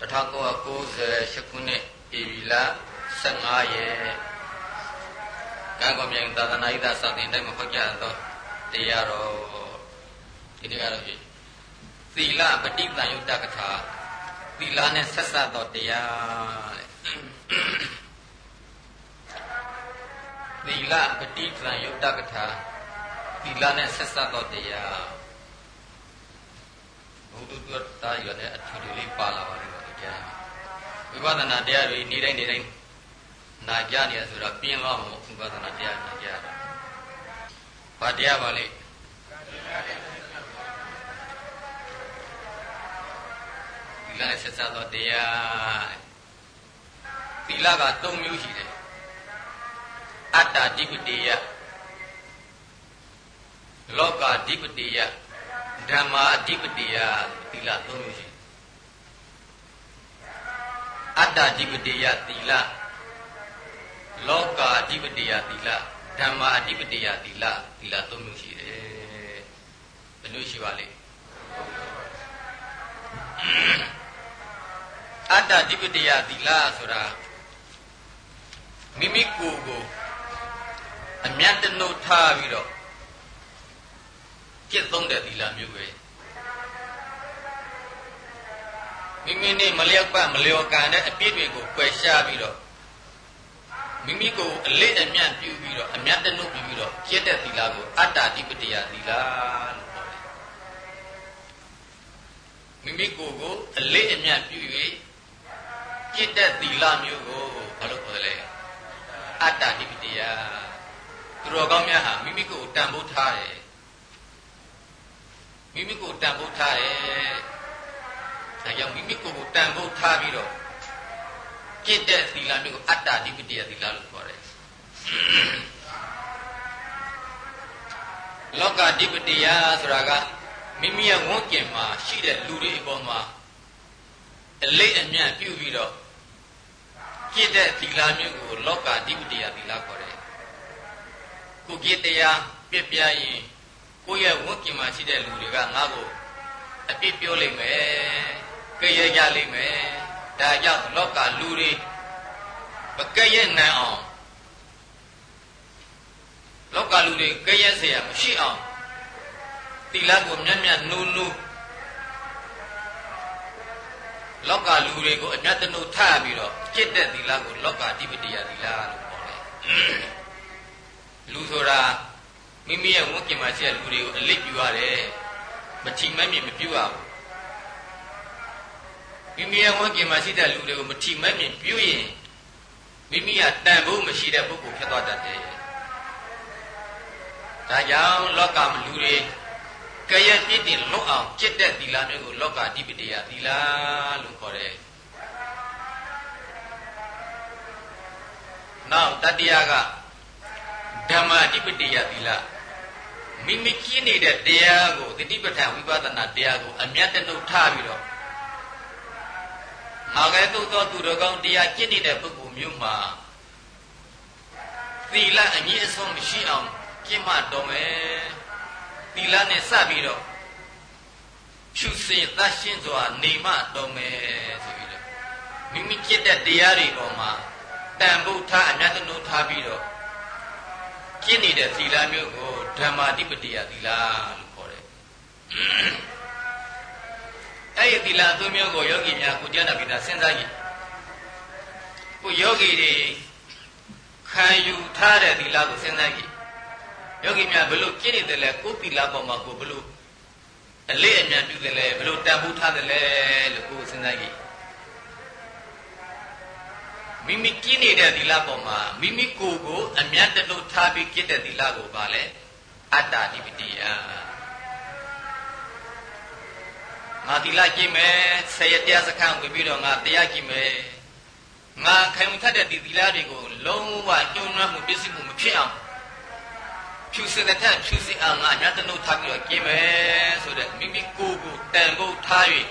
1998ခုနှစ်ဧပြီလ15ရက်ကံကောမြိုင်သာသနာ့ဤသာစတင်တိုင်းမှာဟောကြားသောတရားတော်ဒီနေ့ကတော့သီလပฏิပန်ယုတ်တကထာသီလနဲ့ဆက်ဆက်သောတရားတဲ့သီလပฏิပန်ယုတ်တကထာသီလနဲ့ဆက်ဆက်သောတရားဘုဒ္ဓတရားရတဲ့အထူးလေးပါလာပါလိမ့် မယ်ကြားဝိပဿနာတရားတွေနေ့တိုင်းနေ့တိုင်းနာကြနေရဆိုတာပြင်းလို့မဟုတ်ဝိပဿနာတရားနာကြတာဘာတရားပါလဲသီလနဲ့ဆက်စပ်သောတရားသီလက၃မျိုးရှိတယ်အတ္တဓိပတိယလောကဓိပတိယဓမ္မာအဓိပတိယသီလ၃မျိုးရှိ အတ္တဓိပတိယသီလလောကအဓိပတိယသီလဓမ္မာအဓိပတိယသီလသီလ၃မျိုးရှိတယ်ဘယ်လိုရှိပါလဲအတ္တဓိပတိယသီလဆိုတာမိမိကိုယ်ကိုအမြတ်တနှုတ်ထားပြီးတော့ကျင့်သုံးတဲ့သီလမျိုးပဲ မိမိနဲ့မလျောက်ပတ်မလျော်ကန်တဲ့အပြစ်တွေကိုပယ်ရှားပြီးတော့မိမိကိုအလေးအမြတ်ပြုပြီးတော့အမြတ်တနုပြုပြီးတော့ကျင့်တဲ့သီလကိုအတ္တတိပတ္တယသီလလို့ခေါ်တယ်မိမိကိုယ်ကိုအလေးအမြတ်ပြု၍ကျင့်တဲ့သီလမျိုးကိုဘာလို့ခေါ်လဲအတ္တတိပတ္တယသူတော်ကောင်းများဟာမိမိကိုယ်တန်ဖိုးထားတယ်မိမိကိုယ်တန်ဖိုးထားတယ် ဒါကြောင့်မိမိကိုယ်ကိုတန်ဖိုးထားပြီးတော့ကျင့်တဲ့သီလမျိုးကိုအတ္တဓိပတိယသီလလို့ခေါ်တယ်လောကဓိပတိယဆိုတာကမိမိရဲ့ဝန်းကျင်မှာရှိတဲ့လူတွေအပေါ်မှာအလေးအမြတ်ပြုပြီးတော့ကျင့်တဲ့သီလမျိုးကိုလောကဓိပတိယသီလခေါ်တယ်ကိုကြည်တရားပြပြရင်ကိုယ့်ရဲ့ဝန်းကျင်မှာရှိတဲ့လူတွေကငါ့ကိုအပြစ်ပြောလိမ့်မယ် ကြရကြလိမ့်မယ်ဒါကြောင့်လောကလူတွေမကဲ့ရဲ့နိုင်အောင်လောကလူတွေကဲ့ရဲ့เสียမရှိအောင်သီလကိုမြတ်မြတ်နူးနူးလောကလူတွေကိုအညတနုထပြီးတော့จิตတဲ့သီလကိုလောကအဓိပတိယသီလလို့ခေါ်တယ်လူဆိုတာမိမိရဲ့ဝန်းကျင်မှာရှိတဲ့လူတွေကိုအလိပ်ပြရတယ်မချီမမြင်မပြရဘူး မိမိရဲ့ဝန်းကျင်မှာရှိတဲ့လူတွေကိုမထီမဲ့မြင်ပြုရင်မိမိကတန်ဖို့မရှိတဲ့ပုဂ္ဂိုလ်ဖြစ်သွားတတ်တယ်။ဒါကြောင့်လောကမလူတွေကရပြည့်တင်လွတ်အောင်จิตတဲ့သီလမျိုးကိုလောကအဓိပတိယသီလလို့ခေါ်တယ်။နောက်တတိယကဓမ္မအဓိပတိယသီလမိမိကျင့်နေတဲ့တရားကိုတတိပဋ္ဌာန်ဝိပဿနာတရားကိုအမြတ်တနှုတ်ထားပြီးတော့ ငါကဲသို့သောသူတော်ကောင်းတရားကျင့်နေတဲ့ပုဂ္ဂိုလ်မျိုးမှာသီလအငြင်းအဆုံးမရှိအောင်ကျင့်မှတော်မယ်သီလနဲ့စပြီးတော့ဖြူစင်သတ်ရှင်းစွာနေမှတော်မယ်ဆိုပြီးတော့မိမိကျင့်တဲ့တရားတွေပေါ်မှာတန်ဖို့ထားအမြတ်တနုထားပြီးတော့ကျင့်နေတဲ့သီလမျိုးကိုဓမ္မာဓိပတိယသီလလို့ခေါ်တယ် အဲ့ဒီသီလသုံးမျိုးကိုယောဂီများကိုကြားနာပြီးသားစဉ်းစားကြည့်ကိုယောဂီတွေခံယူထားတဲ့သီလကိုစဉ်းစားကြည့်ယောဂီများဘလို့ကျင့်နေတယ်လဲကိုသီလပေါ်မှာကိုဘလို့အလေးအမြတ်ပြုတယ်လဲဘလို့တန်ဖိုးထားတယ်လဲလို့ကိုစဉ်းစားကြည့်မိမိကျင့်နေတဲ့သီလပေါ်မှာမိမိကိုယ်ကိုအမြတ်တလို့ထားပြီးကျင့်တဲ့သီလကိုပါလဲအတ္တဓိပတိယ ငါသီလကျင့်မယ်ဆယ်ရတရားစခန်းဝင်ပြီးတော့ငါတရားကျင့်မယ်ငါခံယူထတဲ့ဒီသီလတွေကိုလုံးဝကျွမ်းနွမ်းမှုပြည့်စုံမှုမဖြစ်အောင်ဖြူစင်တဲ့ဖြူစင်အောင်ငါညတနုထားပြီးတော့ကျင့်မယ်ဆိုတဲ့မိမိကိုယ်ကိုတန်ဖို့ထား၍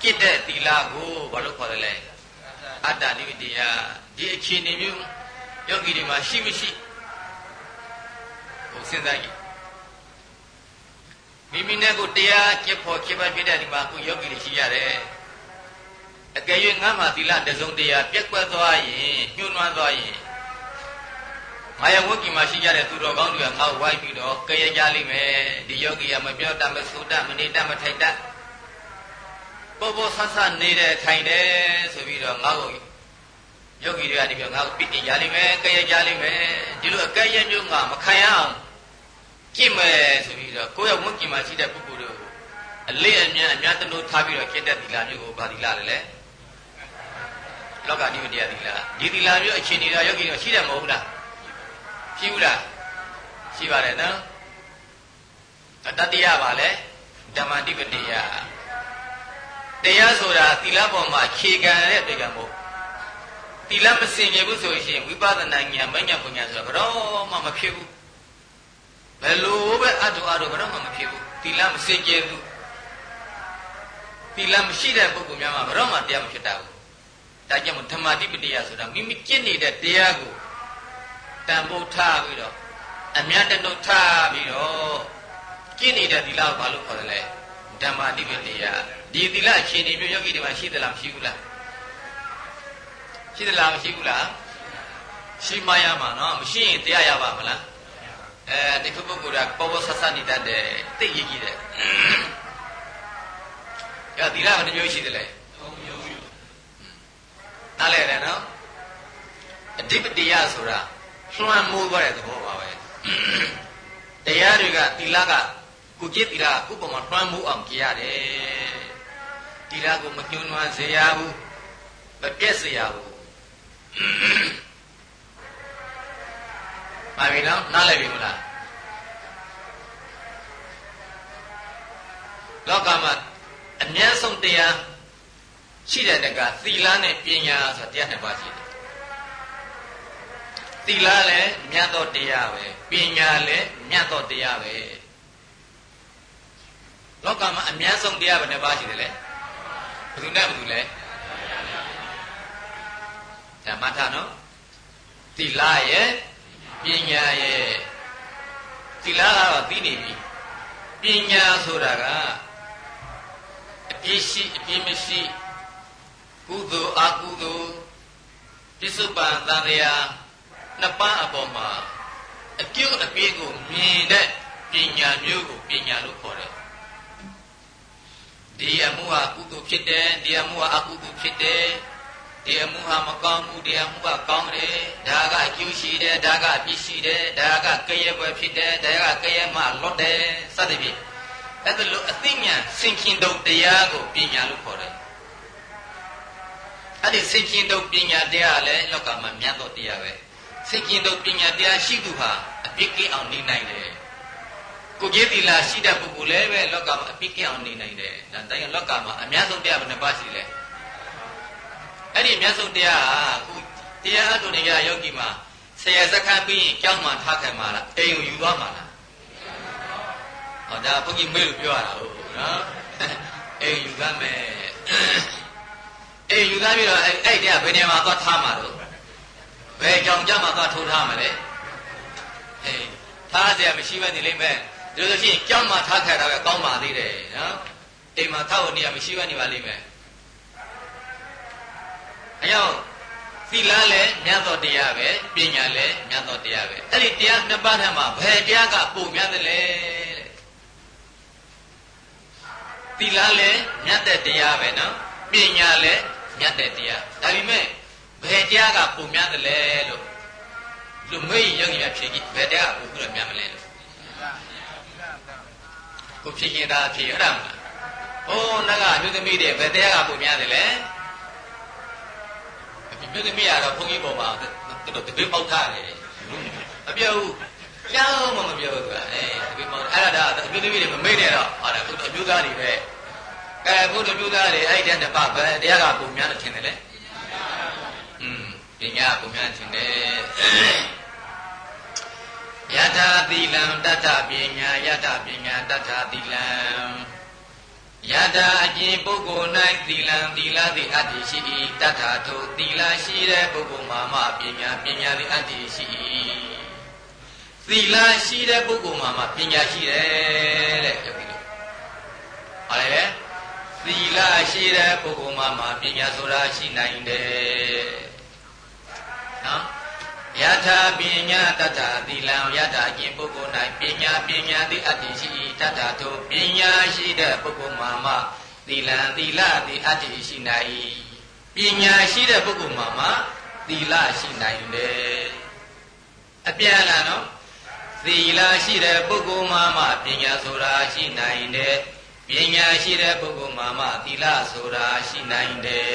ကျင့်တဲ့သီလကိုဘာလို့ခေါ်တယ်လဲအတ္တနိဝတ္တယဒီအခြေအနေမျိုးယောဂီတွေမှာရှိမရှိဟိုစဉ်းစားကြည့် မိမိနဲ့ကိုတရားကျက်ဖို့ကျက်ပတ်ပြတဲ့ဒီမှာကိုယောဂီတွေရှိရတယ်အကယ်၍ငါမှသီလတစုံတရာပြက်ကွက်သွားရင်ညှိုးနွမ်းသွားရင်ငါရဲ့ဝိကိမှာရှိကြတဲ့သူတော်ကောင်းတွေကငါ့ကိုဝိုင်းပြီးတော့ကြရကြလိမ့်မယ်ဒီယောဂီကမပြောတတ်မဆိုတတ်မနေတတ်မထိုက်တတ်ပေါ်ပေါ်ဆဆနေတဲ့ထိုင်တယ်ဆိုပြီးတော့ငါ့ကိုယောဂီတွေကနေပြီးငါ့ကိုပြစ်တင်ကြလိမ့်မယ်ကြရကြလိမ့်မယ်ဒီလိုအကဲရမျိုးငါမခံရအောင် ကြည့်မယ်ဆိုပြီးတော့ကိုယ့်ရဲ့ဝိကိမှာရှိတဲ့ပုဂ္ဂိုလ်တွေကိုအလေးအမြတ်အများတလို့ထားပြီးတော့ကျင့်တဲ့သီလမျိုးကိုဗာသီလလေလေလောကဓိပတိယသီလဒီသီလမျိုးအခြေအနေတော့ယောဂီတော့ရှိတယ်မဟုတ်ဘူးလားရှိဘူးလားရှိပါတယ်နော်တတိယပါလေဓမ္မဓိပတိယတရားဆိုတာသီလပေါ်မှာခြေခံတဲ့ပေကံမို့သီလမစင်ကြဘူးဆိုရင်ဝိပဿနာဉာဏ်မဉဏ်ပညာဆိုတာဘယ်တော့မှမဖြစ်ဘူး ဘယ်လိုပဲအထုအထုဘယ်တော့မှမဖြစ်ဘူးသီလမစင်ကြဘူးသီလမရှိတဲ့ပုဂ္ဂိုလ်များမှာဘယ်တော့မှတရားမဖြစ်တတ်ဘူးဒါကြောင့်ဓမ္မတိပတိယဆိုတာမိမိကျင့်နေတဲ့တရားကိုတန်ဖိုးထားပြီးတော့အမြတ်တနှုတ်ထားပြီးတော့ကျင့်နေတဲ့သီလကိုဘာလို့ခေါ်တယ်လဲဓမ္မတိပတိယဒီသီလအခြေအနေမျိုးယောဂီတွေမှာရှိသလားမရှိဘူးလားရှိသလားမရှိဘူးလားရှိမရမှာနော်မရှိရင်တရားရပါမလား အဲဒီခုပုဂ္ဂိုလ်ကပေါ်ပေါ်ဆဆနေတတ်တယ်သိရကြီးတယ်ရသီလဘယ်နှမျိုးရှိသလဲနားလဲတယ်နော်အဓိပတိယဆိုတာလွှမ်းမိုးသွားတဲ့သဘောပါပဲတရားတွေကသီလကကိုကြည့်သီလကကိုပုံမှာလွှမ်းမိုးအောင်ကြည့်ရတယ်သီလကိုမညှိုးနွမ်းစေရဘူးမပြည့်စေရဘူး ပါပြီနော်နားလည်ပြီမလားလောကမှာအမြတ်ဆုံးတရားရှိတဲ့တကသီလနဲ့ပညာဆိုတရားနှစ်ပါးရှိတယ်သီလလည်းမြတ်သောတရားပဲပညာလည်းမြတ်သောတရားပဲလောကမှာအမြတ်ဆုံးတရားဘယ်နှပါးရှိတယ်လဲဘယ်သူနဲ့ဘယ်သူလဲဓမ္မထနော်သီလရဲ့ ပညာရဲ့သီလကတော့သိနေပြီပညာဆိုတာကအပြည့်ရှိအပြည့်မရှိကုသိုလ်အကုသိုလ်ပြစ္ဆုတ်ပန်သံဃာနှစ်ပန်းအပေါ်မှာအကျုပ်အပြည့်ကိုမြင်တဲ့ပညာမျိုးကိုပညာလို့ခေါ်တယ်ဒီအမှုဟာကုသိုလ်ဖြစ်တယ်ဒီအမှုဟာအကုသိုလ်ဖြစ်တယ် ဒီအမှုဟာမကောင်းဘူးဒီအမှုကကောင်းတယ်ဒါကအကျိုးရှိတယ်ဒါကပြည့်ရှိတယ်ဒါကကရဲပွဲဖြစ်တယ်ဒါကကရဲမှလွတ်တယ်စသဖြင့်အဲ့ဒါလိုအသိဉာဏ်စင်ခင်တုံတရားကိုပညာလို့ခေါ်တယ်အဲ့ဒီစင်ခင်တုံပညာတရားလည်းလောကမှာမြတ်သောတရားပဲစင်ခင်တုံပညာတရားရှိသူဟာအပြစ်ကင်းအောင်နေနိုင်တယ်ကိုကြီးသီလာရှိတဲ့ပုဂ္ဂိုလ်လည်းပဲလောကမှာအပြစ်ကင်းအောင်နေနိုင်တယ်ဒါတိုင်းလောကမှာအများဆုံးတရားဘယ်နှပါရှိလဲ အဲ့ဒီအများဆုံးတရားဟာခုတရားအထုနေကြယောဂီမှာဆရာစခန်းပြီးရင်ကြောင်းမှထားခံမှာလားအိမ်ကိုယူသွားမှာလားဟောဒါဘုန်းကြီးမေးလို့ပြောရတာဟုတ်နော်အိမ်ယူသားမယ်အိမ်ယူသားပြီးတော့အဲ့အဲ့တရားဘယ်နေရာမှာသွားထားမှာတော့ဘယ်ကြောင်ကြမှာသွားထိုးထားမှာလဲအေးထားเสียမရှိပဲနေလိမ့်မယ်ဒီလိုဆိုရှင်ကြောင်မှာထားခဲ့တာပဲကောင်းပါသေးတယ်နော်အိမ်မှာထားဖို့နေရာမရှိပဲနေပါလိမ့်မယ် အယောသီလလည်းမြတ်သောတရားပဲပညာလည်းမြတ်သောတရားပဲအဲ့ဒီတရားနှစ်ပါးထဲမှာဘယ်တရားကပုံမြတ်တယ်လဲသီလလည်းမြတ်တဲ့တရားပဲနော်ပညာလည်းမြတ်တဲ့တရားဒါပေမဲ့ဘယ်တရားကပုံမြတ်တယ်လဲလို့လူမေ့ရုံရဖြစ်ကြည့်ဘယ်တရားကပုံပြီးတော့မြတ်မလဲလို့ကိုဖြစ်ရင်ဒါဖြစ်ရတာမလား။အိုးနဂအမျိုးသမီးတွေဘယ်တရားကပုံမြတ်တယ်လဲ။ မြို့သမီးကတော့ဘုန်းကြီးပေါ်မှာသူတို့တပိပေါက်ထားတယ်မပြောဘူးကြောင်းမှမပြောဘူးကအဲတပိပေါက်အဲ့ဒါဒါအမျိုးသမီးတွေမမိတ်နဲ့တော့ဟာဒါအမျိုးသားတွေပဲအဲဘုဒ္ဓမျိုးသားတွေအဲ့တဲ့တပပဲတရားကပုံများတယ်ထင်တယ်လေอืมပညာပုံများထင်တယ်ယထာသီလံတတ္ထပညာယထာပညာတတ္ထသီလံ ယထာအကျင့်ပုဂ္ဂိုလ်၌သီလံသီလသည်အတ္တိရှိ၏တတ္ထာထိုသီလရှိတဲ့ပုဂ္ဂိုလ်မှာမှပညာပညာသည်အတ္တိရှိ၏သီလရှိတဲ့ပုဂ္ဂိုလ်မှာမှပညာရှိတယ်တဲ့ပြောပြီးလို့ဟာလေသသီလရှိတဲ့ပုဂ္ဂိုလ်မှမှပညာဆိုတာရှိနိုင်တယ်နော် ယထာပညာတတ္ထသီလံယထာကျင်ပုဂ္ဂိုလ်၌ပညာပညာသည်အတ္တိရှိတတ္ထထိုပညာရှိတဲ့ပုဂ္ဂိုလ်မှမှသီလံသီလသည်အတ္တိရှိနိုင်ပညာရှိတဲ့ပုဂ္ဂိုလ်မှမှသီလရှိနိုင်တယ်အပြန်လာနော်သီလရှိတဲ့ပုဂ္ဂိုလ်မှမှပညာဆိုတာရှိနိုင်တယ်ပညာရှိတဲ့ပုဂ္ဂိုလ်မှမှသီလဆိုတာရှိနိုင်တယ်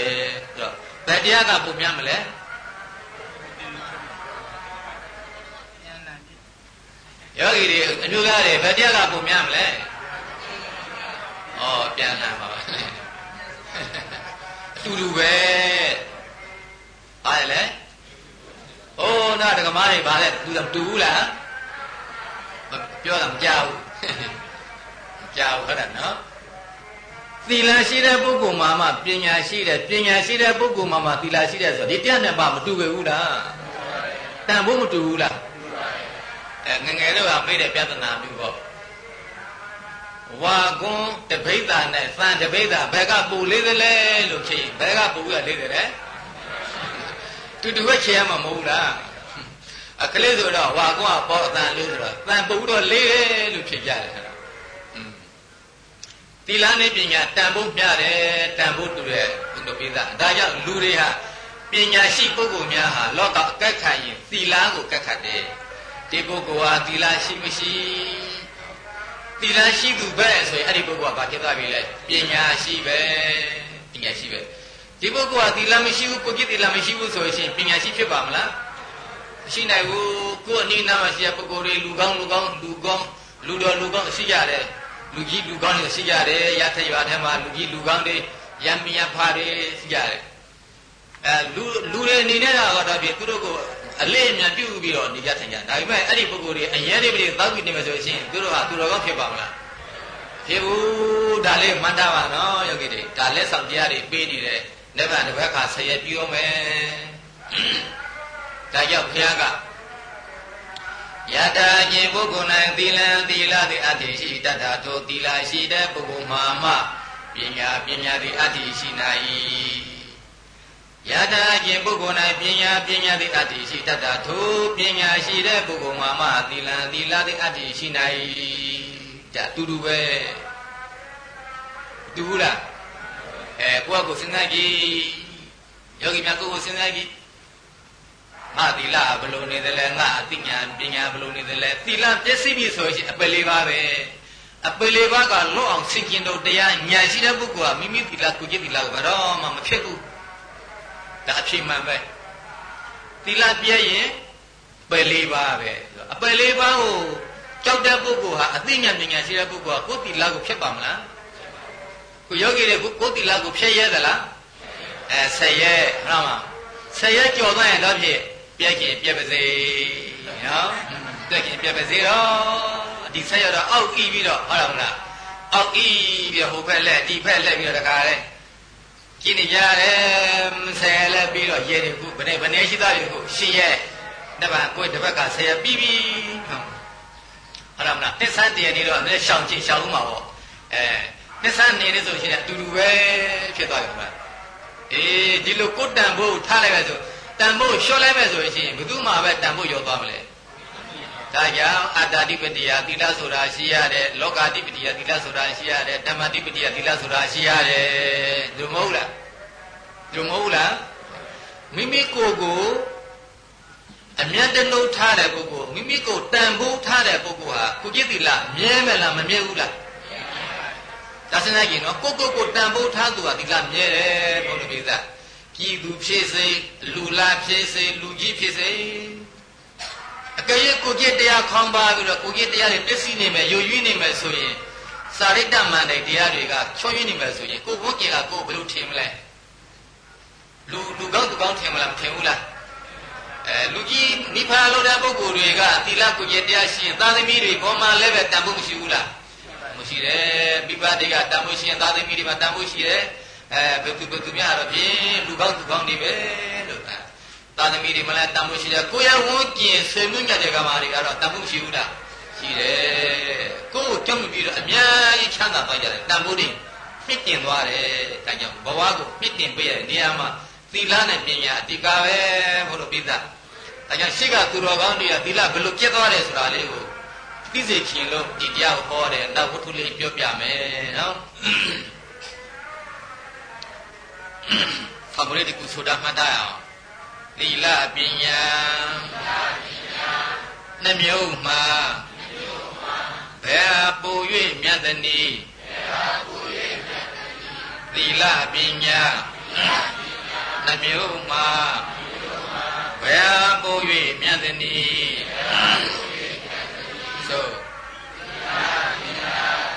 ဆိုတော့ဘယ်တရားကပုံများမလဲ ယောဂီတွေအမျိုးသားတွေဘယ်တရားကပုံများမလဲဩပြန်လာပါအတူတူပဲအားလေအိုးနာဒကမားတွေဗာလဲတူတူဘူးလားပြောတာမကြောက်ဘူးကြောက်ဟုတ်တယ်နော်သီလရှိတဲ့ပုဂ္ဂိုလ်မှာမှပညာရှိတဲ့ပညာရှိတဲ့ပုဂ္ဂိုလ်မှာမှသီလရှိတဲ့ဆိုဒီတရားနဲ့ပါမတူပဲဘူးလားတန်ဖို့မတူဘူးလား အဲငငယ်တော့မေးတဲ့ပြဿနာမျိုးပေါ့ဝါကွန်းတပိဋ္ဌာနဲ့သံတပိဋ္ဌာဘယ်ကပူလေးသလဲလို့ဖြေဘယ်ကပူရလေးတယ်လဲတူတူပဲခြေရမှာမဟုတ်လားအခလေးဆိုတော့ဝါကွန်းကပေါ်အတန်လေးဆိုတော့သံပူတော့လေးတယ်လို့ဖြေကြတယ်အဲ့ဒါသီလနဲ့ပညာတန်ဖို့မျှတယ်တန်ဖို့တူတဲ့ဘုဒ္ဓပိဋကဒါကြောင့်လူတွေဟာပညာရှိပုဂ္ဂိုလ်များဟာလောကအကက်ခံရင်သီလကိုကက်ခတ်တယ် ဒီပုဂ္ဂိုလ်ဟာသီလရှိမရှိသီလရှိသူပဲဆိုရင်အဲ့ဒီပုဂ္ဂိုလ်ကဘာဖြစ်သွားပြီလဲပညာရှိပဲပညာရှိပဲဒီပုဂ္ဂိုလ်ကသီလမရှိဘူးကိုကြည့်သီလမရှိဘူးဆိုရင်ပညာရှိဖြစ်ပါမလားမရှိနိုင်ဘူးကိုယ်အနည်းနားမှာရှိတဲ့ပုဂ္ဂိုလ်တွေလူကောင်းလူကောင်းလူကောင်းလူတော်လူကောင်းရှိကြတယ်လူကြီးလူကောင်းတွေရှိကြတယ်ရထရွာထဲမှာလူကြီးလူကောင်းတွေရံမရဖားတွေရှိကြတယ်အဲလူလူတွေအနေနဲ့တော့ဖြင့်သူတို့ကို အလေးအမြတ်ပြုပြီးတော့နေကြထိုင်ကြဒါပေမဲ့အဲ့ဒီပုဂ္ဂိုလ်တွေအရင်တည်းကသောက်ပြီးနေမယ်ဆိုရင်သူတို့ဟာသူတော်ကောင်းဖြစ်ပါမလားဖြစ်ဘူးဒါလေးမှတ်တာပါနော်ယောဂီတွေဒါလက်ဆောင်တရားတွေပေးနေတယ်လက်ဗန်တစ်ဘက်ခါဆရပြောမယ်ဒါကြောင့်ဘုရားကယတာကျင်ပုဂ္ဂိုလ်၌သီလံသီလသည်အတ္တိရှိတတ္ထာထိုသီလရှိတဲ့ပုဂ္ဂိုလ်မှာမှပညာပညာသည်အတ္တိရှိနိုင် ယတာကျင်ပုဂ္ဂိုလ်၌ပညာပညာသည်အတ္တိရှိတတ်တာထိုပညာရှိတဲ့ပုဂ္ဂိုလ်မှာမှသီလံသီလသည်အတ္တိရှိနိုင်ကြတူတူပဲတူဘူးလားအဲကိုယ့်ကိုစဉ်းစားကြည့်ယောဂီများကိုယ့်ကိုစဉ်းစားကြည့်ငါသီလဘယ်လိုနေသလဲငါအသိဉာဏ်ပညာဘယ်လိုနေသလဲသီလပြည့်စုံပြီဆိုရင်အပယ်လေးပါပဲအပယ်လေးပါကလွတ်အောင်ဆင်ကျင်တော့တရားဉာဏ်ရှိတဲ့ပုဂ္ဂိုလ်ကမိမိသီလကိုကြည့်သီလကိုဘယ်တော့မှမဖြစ်ဘူး ဒါအဖြစ်မှန်ပဲသီလပြည့်ရင်ပယ်လေးပါပဲအပယ်လေးပါကိုကြောက်တဲ့ပုဂ္ဂိုလ်ဟာအသိဉာဏ်ပညာရှိတဲ့ပုဂ္ဂိုလ်ကကိုယ်သီလကိုဖျက်ပါမလားကိုယောဂီတွေကိုကိုယ်သီလကိုဖျက်ရဲသလားအဲဆက်ရဲဟုတ်မှာဆက်ရဲကြော်သွားရင်တော့ဖြစ်ပြက်ခင်ပြက်ပါစေနော်ပြက်ခင်ပြက်ပါစေတော့ဒီဆက်ရတော့အောက်ဤပြီးတော့ဟုတ်လားမလားအောက်ဤပြီးတော့ဟိုဘက်လက်ဒီဘက်လက်ပြီးတော့တခါလဲ ကြည့်နေကြတယ်ဆယ်လဲပြီးတော့ရဲတယ်ခုဘယ်နဲ့ဘယ်နဲ့ရှိသားပြီခုရှင်းရဲတပတ်ကိုတပတ်ကဆယ်ပြီးပြီဟုတ်လားမလားတစ်ဆန်းတည်းနေတော့လည်းရှောင်ချင်းရှောင်ဦးမှာပေါ့အဲနှစ်ဆန်းနေနေဆိုရှင်အတူတူပဲဖြစ်သွားတယ်ဗျာအေးဒီလိုကိုတန်ဖို့ထားလိုက်ပဲဆိုတန်ဖို့လျှော့လိုက်ပဲဆိုရင်ဘယ်သူမှပဲတန်ဖို့ရောသွားမလဲ ဒါကြောင့်အတ္တတိပတိယသီလဆိုတာရှိရတယ်လောကာတိပတိယသီလဆိုတာရှိရတယ်ဓမ္မတိပတိယသီလဆိုတာရှိရတယ်ဒီမဟုတ်လားဒီမဟုတ်လားမိမိကိုယ်ကိုအမျက်တလုံးထားတဲ့ပုဂ္ဂိုလ်မိမိကိုတန်ဖိုးထားတဲ့ပုဂ္ဂိုလ်ဟာကုจิตတိလမြဲမလားမမြဲဘူးလားဒါစဉ်းစားကြည့်နော်ကိုကိုကိုတန်ဖိုးထားသူဟာဒီလမြဲတယ်ဘုရားပိသပြည်သူဖြစ်စေလူလာဖြစ်စေလူကြီးဖြစ်စေအ ကယ်၍ကိုကြီးတရားခေါင်းပါပြီးတော့ကိုကြီးတရားတွေတက်စီနေမယ်ယိုယွင်းနေမယ်ဆိုရင်စာရိတ္တမန္တိတရားတွေကချောယွင်းနေမယ်ဆိုရင်ကိုဘုန်းကြီးကကိုဘယ်လိုထင်မလဲလူလူကောင်းသူကောင်းထင်မလားမထင်ဘူးလားအဲလူကြီးနိဗ္ဗာန်လို့တဲ့ပုဂ္ဂိုလ်တွေကသီလကိုကြီးတရားရှိရင်သာသမီတွေဘောမှာလည်းပဲတန်ဖို့မရှိဘူးလားမရှိတယ်မိဘတွေကတန်ဖို့ရှိရင်သာသမီတွေမှာတန်ဖို့ရှိတယ်အဲဘယ်သူဘယ်သူများတော့ဖြင့်လူကောင်းသူကောင်းတွေပဲလို့ သာသမီတွေမလားတန်ဖို့ရှိတယ်ကိုရဝန်းကျင်ဆွေမျိုးညတဲ့ကမာတွေကတော့တန်ဖို့ရှိဘူးလားရှိတယ်ကိုယ်ကိုကြုံပြီးတော့အများကြီးချမ်းသာသွားကြတယ်တန်ဖို့တွေပြစ်တင်သွားတယ်ဒါကြောင့်ဘဝကိုပြစ်တင်ပေးရတဲ့နေရာမှာသီလနဲ့ပညာအတိကပဲဘုလိုပြသဒါကြောင့်ရှေ့ကသူတော်ကောင်းတွေကသီလဘယ်လိုပြတ်သွားတယ်ဆိုတာလေးကိုသိစေချင်လို့ဒီတရားကိုဟောတယ်နောက်ဝတ္ထုလေးပြောပြမယ်နော်ဆောင်းလေးတကူဆိုတာမှတ်တတ်အောင် သီလပညာနှမျိုးမှာဘယ်ပူ၍မြတ်သည်နီသီလပညာနှမျိုးမှာဘယ်ပူ၍မြတ်သည်နီသို့သီလပညာ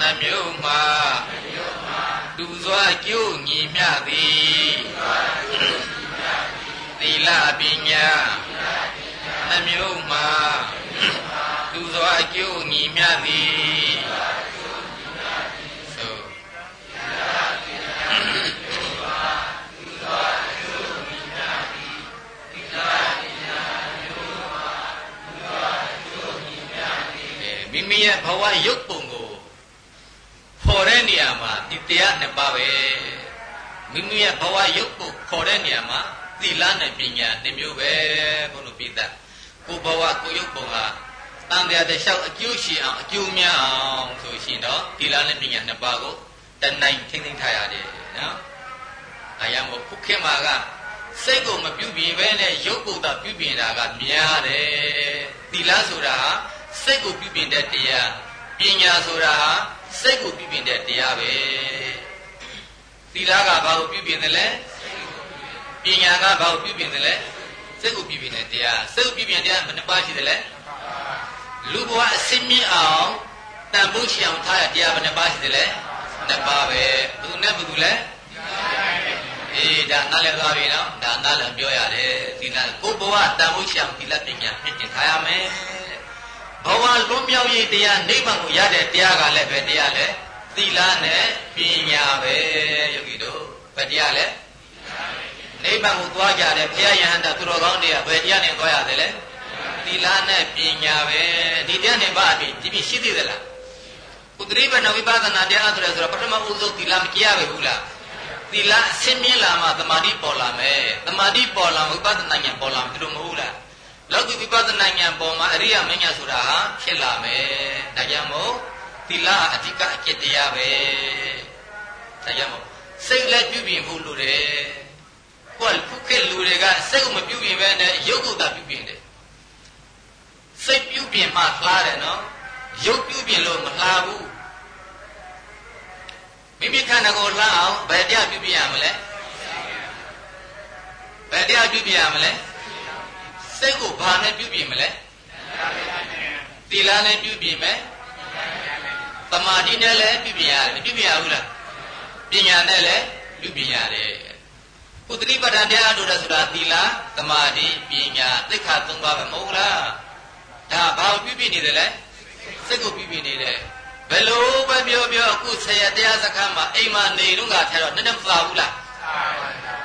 နှမျိုးမှာတူစွာကျိုးညီမျှသည်သီလပညာနှမျိုးမှာတူစွာကျိုးညီမျှသည် ရဲ့ဘဝရုပ်ပုံကိုခေါ်တဲ့နေရာမှာဒီတရားနှစ်ပါးပဲမိမိရဲ့ဘဝရုပ်ကိုခေါ်တဲ့နေရာမှာသီလနဲ့ပညာတစ်မျိုးပဲဘုလိုပြတတ်ကိုဘဝကိုရုပ်ပုံဟာတန်တရားတစ်လျှောက်အကျိုးရှိအောင်အကျိုးများအောင်ဆိုရှင်တော့သီလနဲ့ပညာနှစ်ပါးကိုတနိုင်ထိမ့်သိမ့်ထားရတယ်နော်။အရာမို့ခုခေတ်မှာကစိတ်ကိုမပြုပြင်ပဲနဲ့ရုပ်ကိုသာပြုပြင်တာကများတယ်။သီလဆိုတာဟာ စိတ်ကိုပြုပြင်တဲ့တရားပညာဆိုတာဟာစိတ်ကိုပြုပြင်တဲ့တရားပဲသီလကဘာကိုပြုပြင်တယ်လဲပညာကဘာကိုပြုပြင်တယ်လဲစိတ်ကိုပြုပြင်တဲ့တရားစိတ်ကိုပြုပြင်တရားဘယ်နှပါးရှိတယ်လဲလူဘဝအစင်းမြင့်အောင်တန်ဖိုးရှိအောင်ထားရတရားဘယ်နှပါးရှိတယ်လဲနှစ်ပါးပဲဘယ်သူနဲ့ဘယ်သူလဲအေးဒါနားလည်သွားပြီနော်ဒါနားလည်ပြောရတယ်သီလကိုဘဝတန်ဖိုးရှိအောင်သီလပညာပြည့်တင်ထားရမယ် ဘဝလွန်မြောက်ရေးတရားနိဗ္ဗာန်ကိုရတဲ့တရားကလည်းပဲတရားလဲသီလနဲ့ပညာပဲယောဂီတို့ဘယ်တရားလဲနိဗ္ဗာန်ကိုသွားကြတယ်ဘုရားယဟန္တာသူတော်ကောင်းတွေကဘယ်တရားနဲ့သွားရတယ်လဲသီလနဲ့ပညာပဲဒီတရားနဲ့ပါပြီဒီပြီရှိသေးသလားဥဒိဘနဝိပဿနာတရားဆိုရဆိုတော့ပထမဦးဆုံးသီလမကြရပဲဘူးလားသီလအစင်းမြင့်လာမှသမာဓိပေါ်လာမယ်သမာဓိပေါ်လာဝိပဿနာဉာဏ်ပေါ်လာမယ်ဒီလိုမဟုတ်လား လောကီဝိပဿနာဉာဏ်ပေါ်မှာအရိယာမဉာဏ်ဆိုတာဟာဖြစ်လာမယ်ဒါကြောင့်မို့သီလအဓိကအကျင့်တရားပဲဒါကြောင့်မို့စိတ်လည်းပြုပြင်ဖို့လိုတယ်ကိုယ်ခုခေတ်လူတွေကစိတ်ကိုမပြုပြင်ပဲနဲ့ရုပ်ကိုသာပြုပြင်တယ်စိတ်ပြုပြင်မှလှားတယ်နော်ရုပ်ပြုပြင်လို့မလှားဘူးမိမိခန္ဓာကိုယ်လှမ်းအောင်ဘယ်တရားပြုပြင်ရမလဲဘယ်တရားပြုပြင်ရမလဲ စိတ်ကိုဘာနဲ့ပြုပြင်မလဲသီလနဲ့ပြုပြင်မယ်သမာဓိနဲ့လည်းပြုပြင်ရတယ်ပြုပြင်ရဘူးလားပညာနဲ့လည်းပြုပြင်ရတယ်ဥတ္တိပဋ္ဌာန်တရားတို့လည်းဆိုတာသီလသမာဓိပညာသိက္ခာသုံးပါးပဲမဟုတ်လားဒါဘာကိုပြုပြင်နေတယ်လဲစိတ်ကိုပြုပြင်နေတယ်ဘယ်လိုပဲပြောပြောအခုဆရာတရားစခန်းမှာအိမ်မှာနေတော့ကထဲတော့နည်းနည်းမသာဘူးလား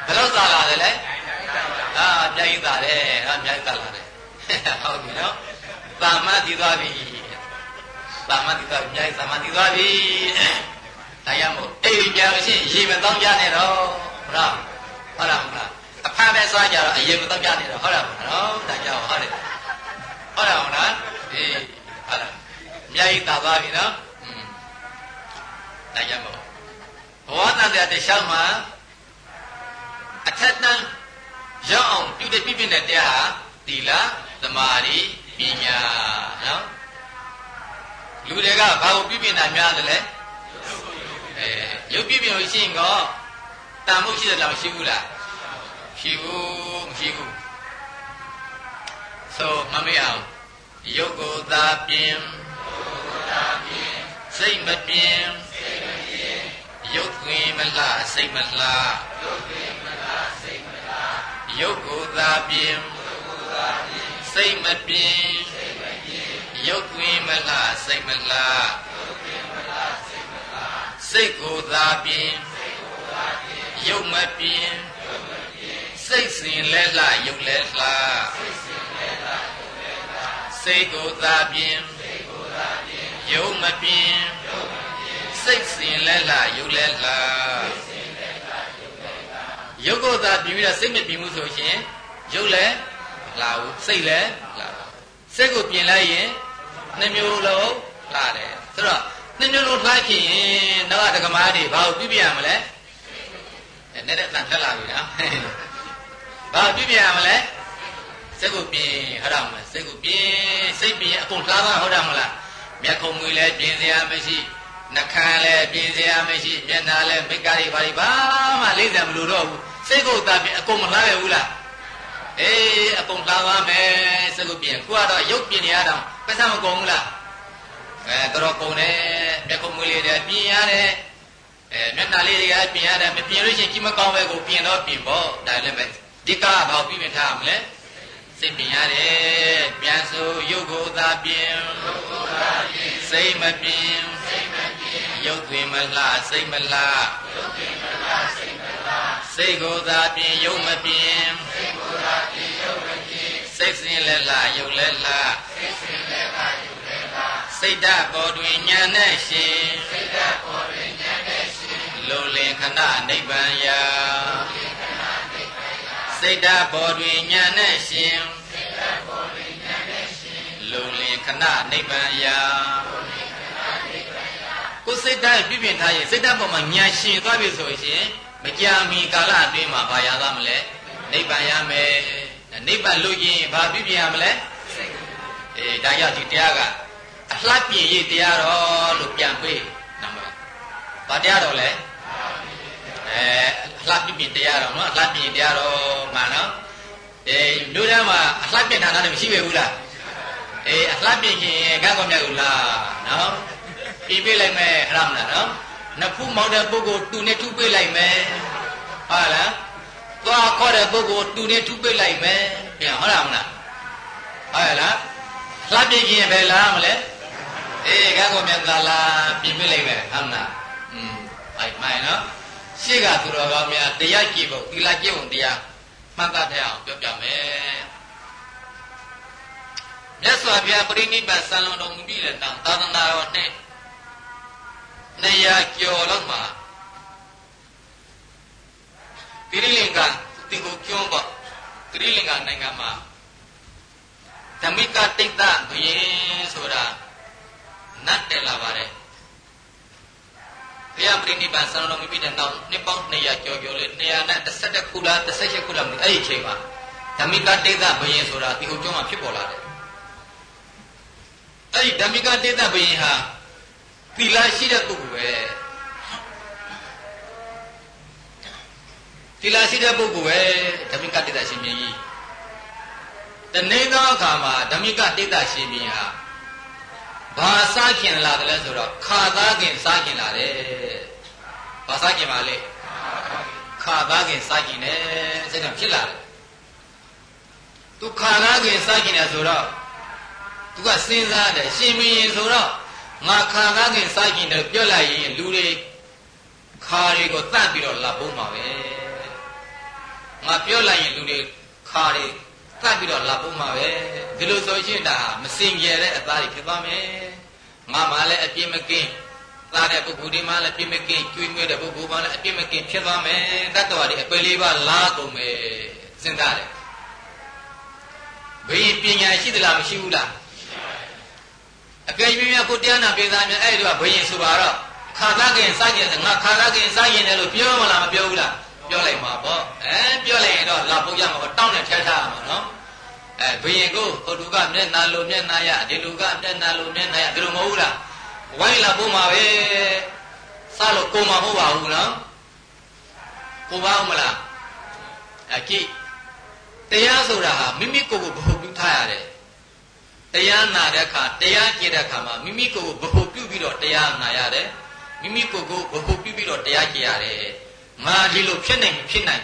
ဘယ်တော့သာလာတယ်လဲ အာပြိုင်သာတယ်ဟာမြိုက်သာလာတယ်ဟုတ်ပြီနော်သာမတည်သွားပြီသာမတည်သွားပြီမြိုက်သာမတည်သွားပြီဒါရမို့အိမ်ပြန်လို့ရှိရင်ရေမတောင်းကြနဲ့တော့ဟုတ်လားဟုတ်လားဟုတ်လားအဖမ်းပဲသွားကြတော့အရေမတောင်းကြနဲ့တော့ဟုတ်လားဟုတ်လားနော်ဒါကြောင့်ဟုတ်တယ်ဟုတ်လားဟုတ်လားအေးဟုတ်လားမြိုက်သာသွားပြီနော်ဒါကြောင့်မို့ဘဝတန်တဲ့တခြားမှာအထက်တန်း ရောက်အောင်ပြုတဲ့ပြည့်ပြည့်တဲ့တရားဟာသီလသမာဓိပညာနော်လူတွေကဘာကိုပြည့်ပြည့်တာများတယ်လဲအဲရုပ်ပြည့်ပြည့်လို့ရှိရင်ကောတန်မှုရှိတဲ့လောက်ရှိဘူးလားရှိဘူးမရှိဘူးဆိုမမေ့အောင်ရုပ်ကိုသာပြင်စိတ်မပြင်ရုပ်ဝင်မလားစိတ်မလား ရုပ်ကိုသာပြင်စိတ်မပြင်ရုပ်ဝင်မလားစိတ်မလားစိတ်ကိုသာပြင်ရုပ်မပြင်စိတ်စဉ်လဲလှရုပ်လဲလှစိတ်ကိုသာပြင်းရုပ်မပြင်းစိတ်စဉ်လဲလှရုပ်လဲလှ ရုပ်ကိုသာပြင်းပြီးတော့စိတ်မပြင်းဘူးဆိုရှင်ရုပ်လဲလှဘူးစိတ်လဲလှစိတ်ကိုပြင်လိုက်ရင်နှမျိုးလုံးလှတယ်ဆိုတော့နှမျိုးလုံးလှခင်တော့ဒကမားတွေဘာကိုပြပြရမလဲနဲ့နဲ့တန်ထက်လာပြီနော်ဘာပြပြရမလဲစိတ်ကိုပြင်ဟုတ်တယ်မလားစိတ်ကိုပြင်စိတ်ပြင်အကုန်လှသွားဟုတ်တယ်မလားမျက်ခုံမွေလည်းပြင်စရာမရှိနှခမ်းလည်းပြင်စရာမရှိမျက်နှာလည်းမိကားတွေဘာတွေဘာမှလေးစရာမလိုတော့ဘူး စိတ်ကိုသာပြင်အကုန်မလှရဘူးလားအေးအကုန်လှသွားမယ်စိတ်ကိုပြင်ခုကတော့ရုပ်ပြင်နေရတော့ပတ်စံမကုန်ဘူးလားအဲတော်ကုန်တယ်မျက်ခုံမွေလေးတွေပြင်ရတယ်အဲမျက်နှာလေးတွေကပြင်ရတယ်မပြင်လို့ရှိရင်ကြီးမကောင်းပဲကိုပြင်တော့ပြင်ပေါ့ဒါလည်းပဲဒီကဘာပြီးပြင်ထားရမလဲစိတ်ပြင်ရတယ်ပြန်ဆိုရုပ်ကိုသာပြင်စိတ်မပြင် ရုပ်သွင်းမလားစိတ်မလားစိတ်ကိုသာပြင်ရုပ်မပြင်စိတ်စင်လည်းလားရုပ်လည်းလားစိတ်ဓာတ်ပေါ်တွင်ညာနဲ့ရှင်လုံလင်ခဏနိဗ္ဗာန်ရာစိတ်ဓာတ်ပေါ်တွင်ညာနဲ့ရှင်လုံလင်ခဏနိဗ္ဗာန်ရာ ကိုစိတ်ဓာတ်ပြပြင်ထားရင်စိတ်ဓာတ်ပေါ်မှာညာရှင်သွားပြီဆိုရင်မကြာမီကာလအတွင်းမှာဘာရသားမလဲနိဗ္ဗာန်ရမယ်နိဗ္ဗာန်လို့ရင်ဘာပြပြင်ရမလဲအေးဒါကြောင့်ဒီတရားကအလှပြင်ရေးတရားတော်လို့ပြန်ပေးနံပါတ်ဘာတရားတော်လဲအဲအလှပြင်တရားတော်နော်အလှပြင်တရားတော်မှာနော်အေးတို့ထဲမှာအလှပြင်ဌာနတွေမရှိပဲဘူးလားအေးအလှပြင်ရင်ကန်းကောမြတ်ကိုလားနော် ပြင်ပေးလိုက်မယ်အဲ့ဒါမလားနော်နှစ်ဖူးမောင်းတဲ့ပုဂ္ဂိုလ်တူနဲ့ထုပေးလိုက်မယ်ဟုတ်လားသွားခေါ်တဲ့ပုဂ္ဂိုလ်တူနဲ့ထုပေးလိုက်မယ်ပြန်ဟုတ်လားမလားဟုတ်လားလှပြင်ရင်ပဲလားမလဲအေးကန်းကောမြတ်သာလားပြင်ပေးလိုက်မယ်ဟုတ်လားอืมအဲ့မိုင်နော်ရှေ့ကသူတော်ကောင်းများတရားကြည့်ဖို့သီလကြည့်ဖို့တရားမှတ်သားတဲ့အောင်ပြောပြမယ်မြတ်စွာဘုရားပြိဋိဘတ်ဆံလွန်တော်မူပြီးတဲ့နောက်သာသနာတော်နဲ့ နေရာကျော်လောက်မှာတိရိလင်္ကာတင်ကိုကျွန်းပေါ့တိရိလင်္ကာနိုင်ငံမှာဓမိကတိတ်တဘုရင်ဆိုတာနတ်တက်လာပါတယ်ဘုရားပြိဋိဘတ်ဆံတော်မူပြီးတဲ့နောက်နှစ်ပေါင်း200ကျော်ကျော်လေး212ခုလား18ခုလားမသိအဲ့ဒီအချိန်မှာဓမိကတိတ်တဘုရင်ဆိုတာဒီကိုကျွန်းမှာဖြစ်ပေါ်လာတယ်အဲ့ဒီဓမိကတိတ်တဘုရင်ဟာ သီလရှိတဲ့ပုဂ္ဂိုလ်ပဲသီလရှိတဲ့ပုဂ္ဂိုလ်ပဲဓမိကတိတ္တရှင်မြင်းကြီးတနေ့သောအခါမှာဓမိကတိတ္တရှင်မြင်းဟာဘာစားခင်လာတယ်လဲဆိုတော့ခါသားခင်စားခင်လာတယ်ဘာစားခင်ပါလဲခါသားခင်စားခင်တယ်စိတ်ကဖြစ်လာတယ်သူခါသားခင်စားခင်တယ်ဆိုတော့သူကစဉ်းစားတယ်ရှင်မင်းဆိုတော့ ငါခါကားခင်စားကြည့်တယ်ပြောလိုက်ရင်လူတွေခါတွေကိုတတ်ပြီးတော့လာဖို့မှာပဲငါပြောလိုက်ရင်လူတွေခါတွေတတ်ပြီးတော့လာဖို့မှာပဲဒီလိုဆိုရင်ဒါမစင်ကြယ်တဲ့အသားတွေဖြစ်သွားမယ်ငါမှလည်းအပြစ်မကင်းသားတဲ့ပုဂ္ဂိုလ်တွေမှလည်းအပြစ်မကင်းကျွေးမွေးတဲ့ပုဂ္ဂိုလ်မှလည်းအပြစ်မကင်းဖြစ်သွားမယ်တတ္တဝါတွေအပယ်လေးပါလာကုန်မယ်စဉ်းစားတယ်ဘယ်ပညာရှိသလားမရှိဘူးလား အကယ်၍များကိုတရားနာပေးသားများအဲ့ဒီတော့ဘယင်ဆိုပါတော့ခါသားခင်စားကျင်ငါခါသားခင်စားရင်လည်းလို့ပြောမလားမပြောဘူးလားပြောလိုက်မှာပေါ့အဲပြောလိုက်ရင်တော့လာပုတ်ရမှာပေါ့တောင်းနဲ့ထဲထားရမှာနော်အဲဘယင်ကိုဟိုလူကမျက်နာလိုမျက်နာရဒီလူကမျက်နာလိုမျက်နာရဒီလိုမဟုတ်ဘူးလားဝိုင်းလာပို့မှာပဲစားလို့ကိုမဟုတ်ပါဘူးနော်ကိုပါဦးမလားအကြည့်တရားဆိုတာဟာမိမိကိုယ်ကိုဘ ਹੁ ပြုထားရတယ် တရားနာတဲ့အခါတရားကျင့်တဲ့အခါမှာမိမိကိုယ်ကိုဗဟုပြုပြီးတော့တရားနာရတယ်မိမိကိုယ်ကိုဗဟုပြုပြီးတော့တရားကျင့်ရတယ်ငါဒီလိုဖြစ်နိုင်မဖြစ်နိုင်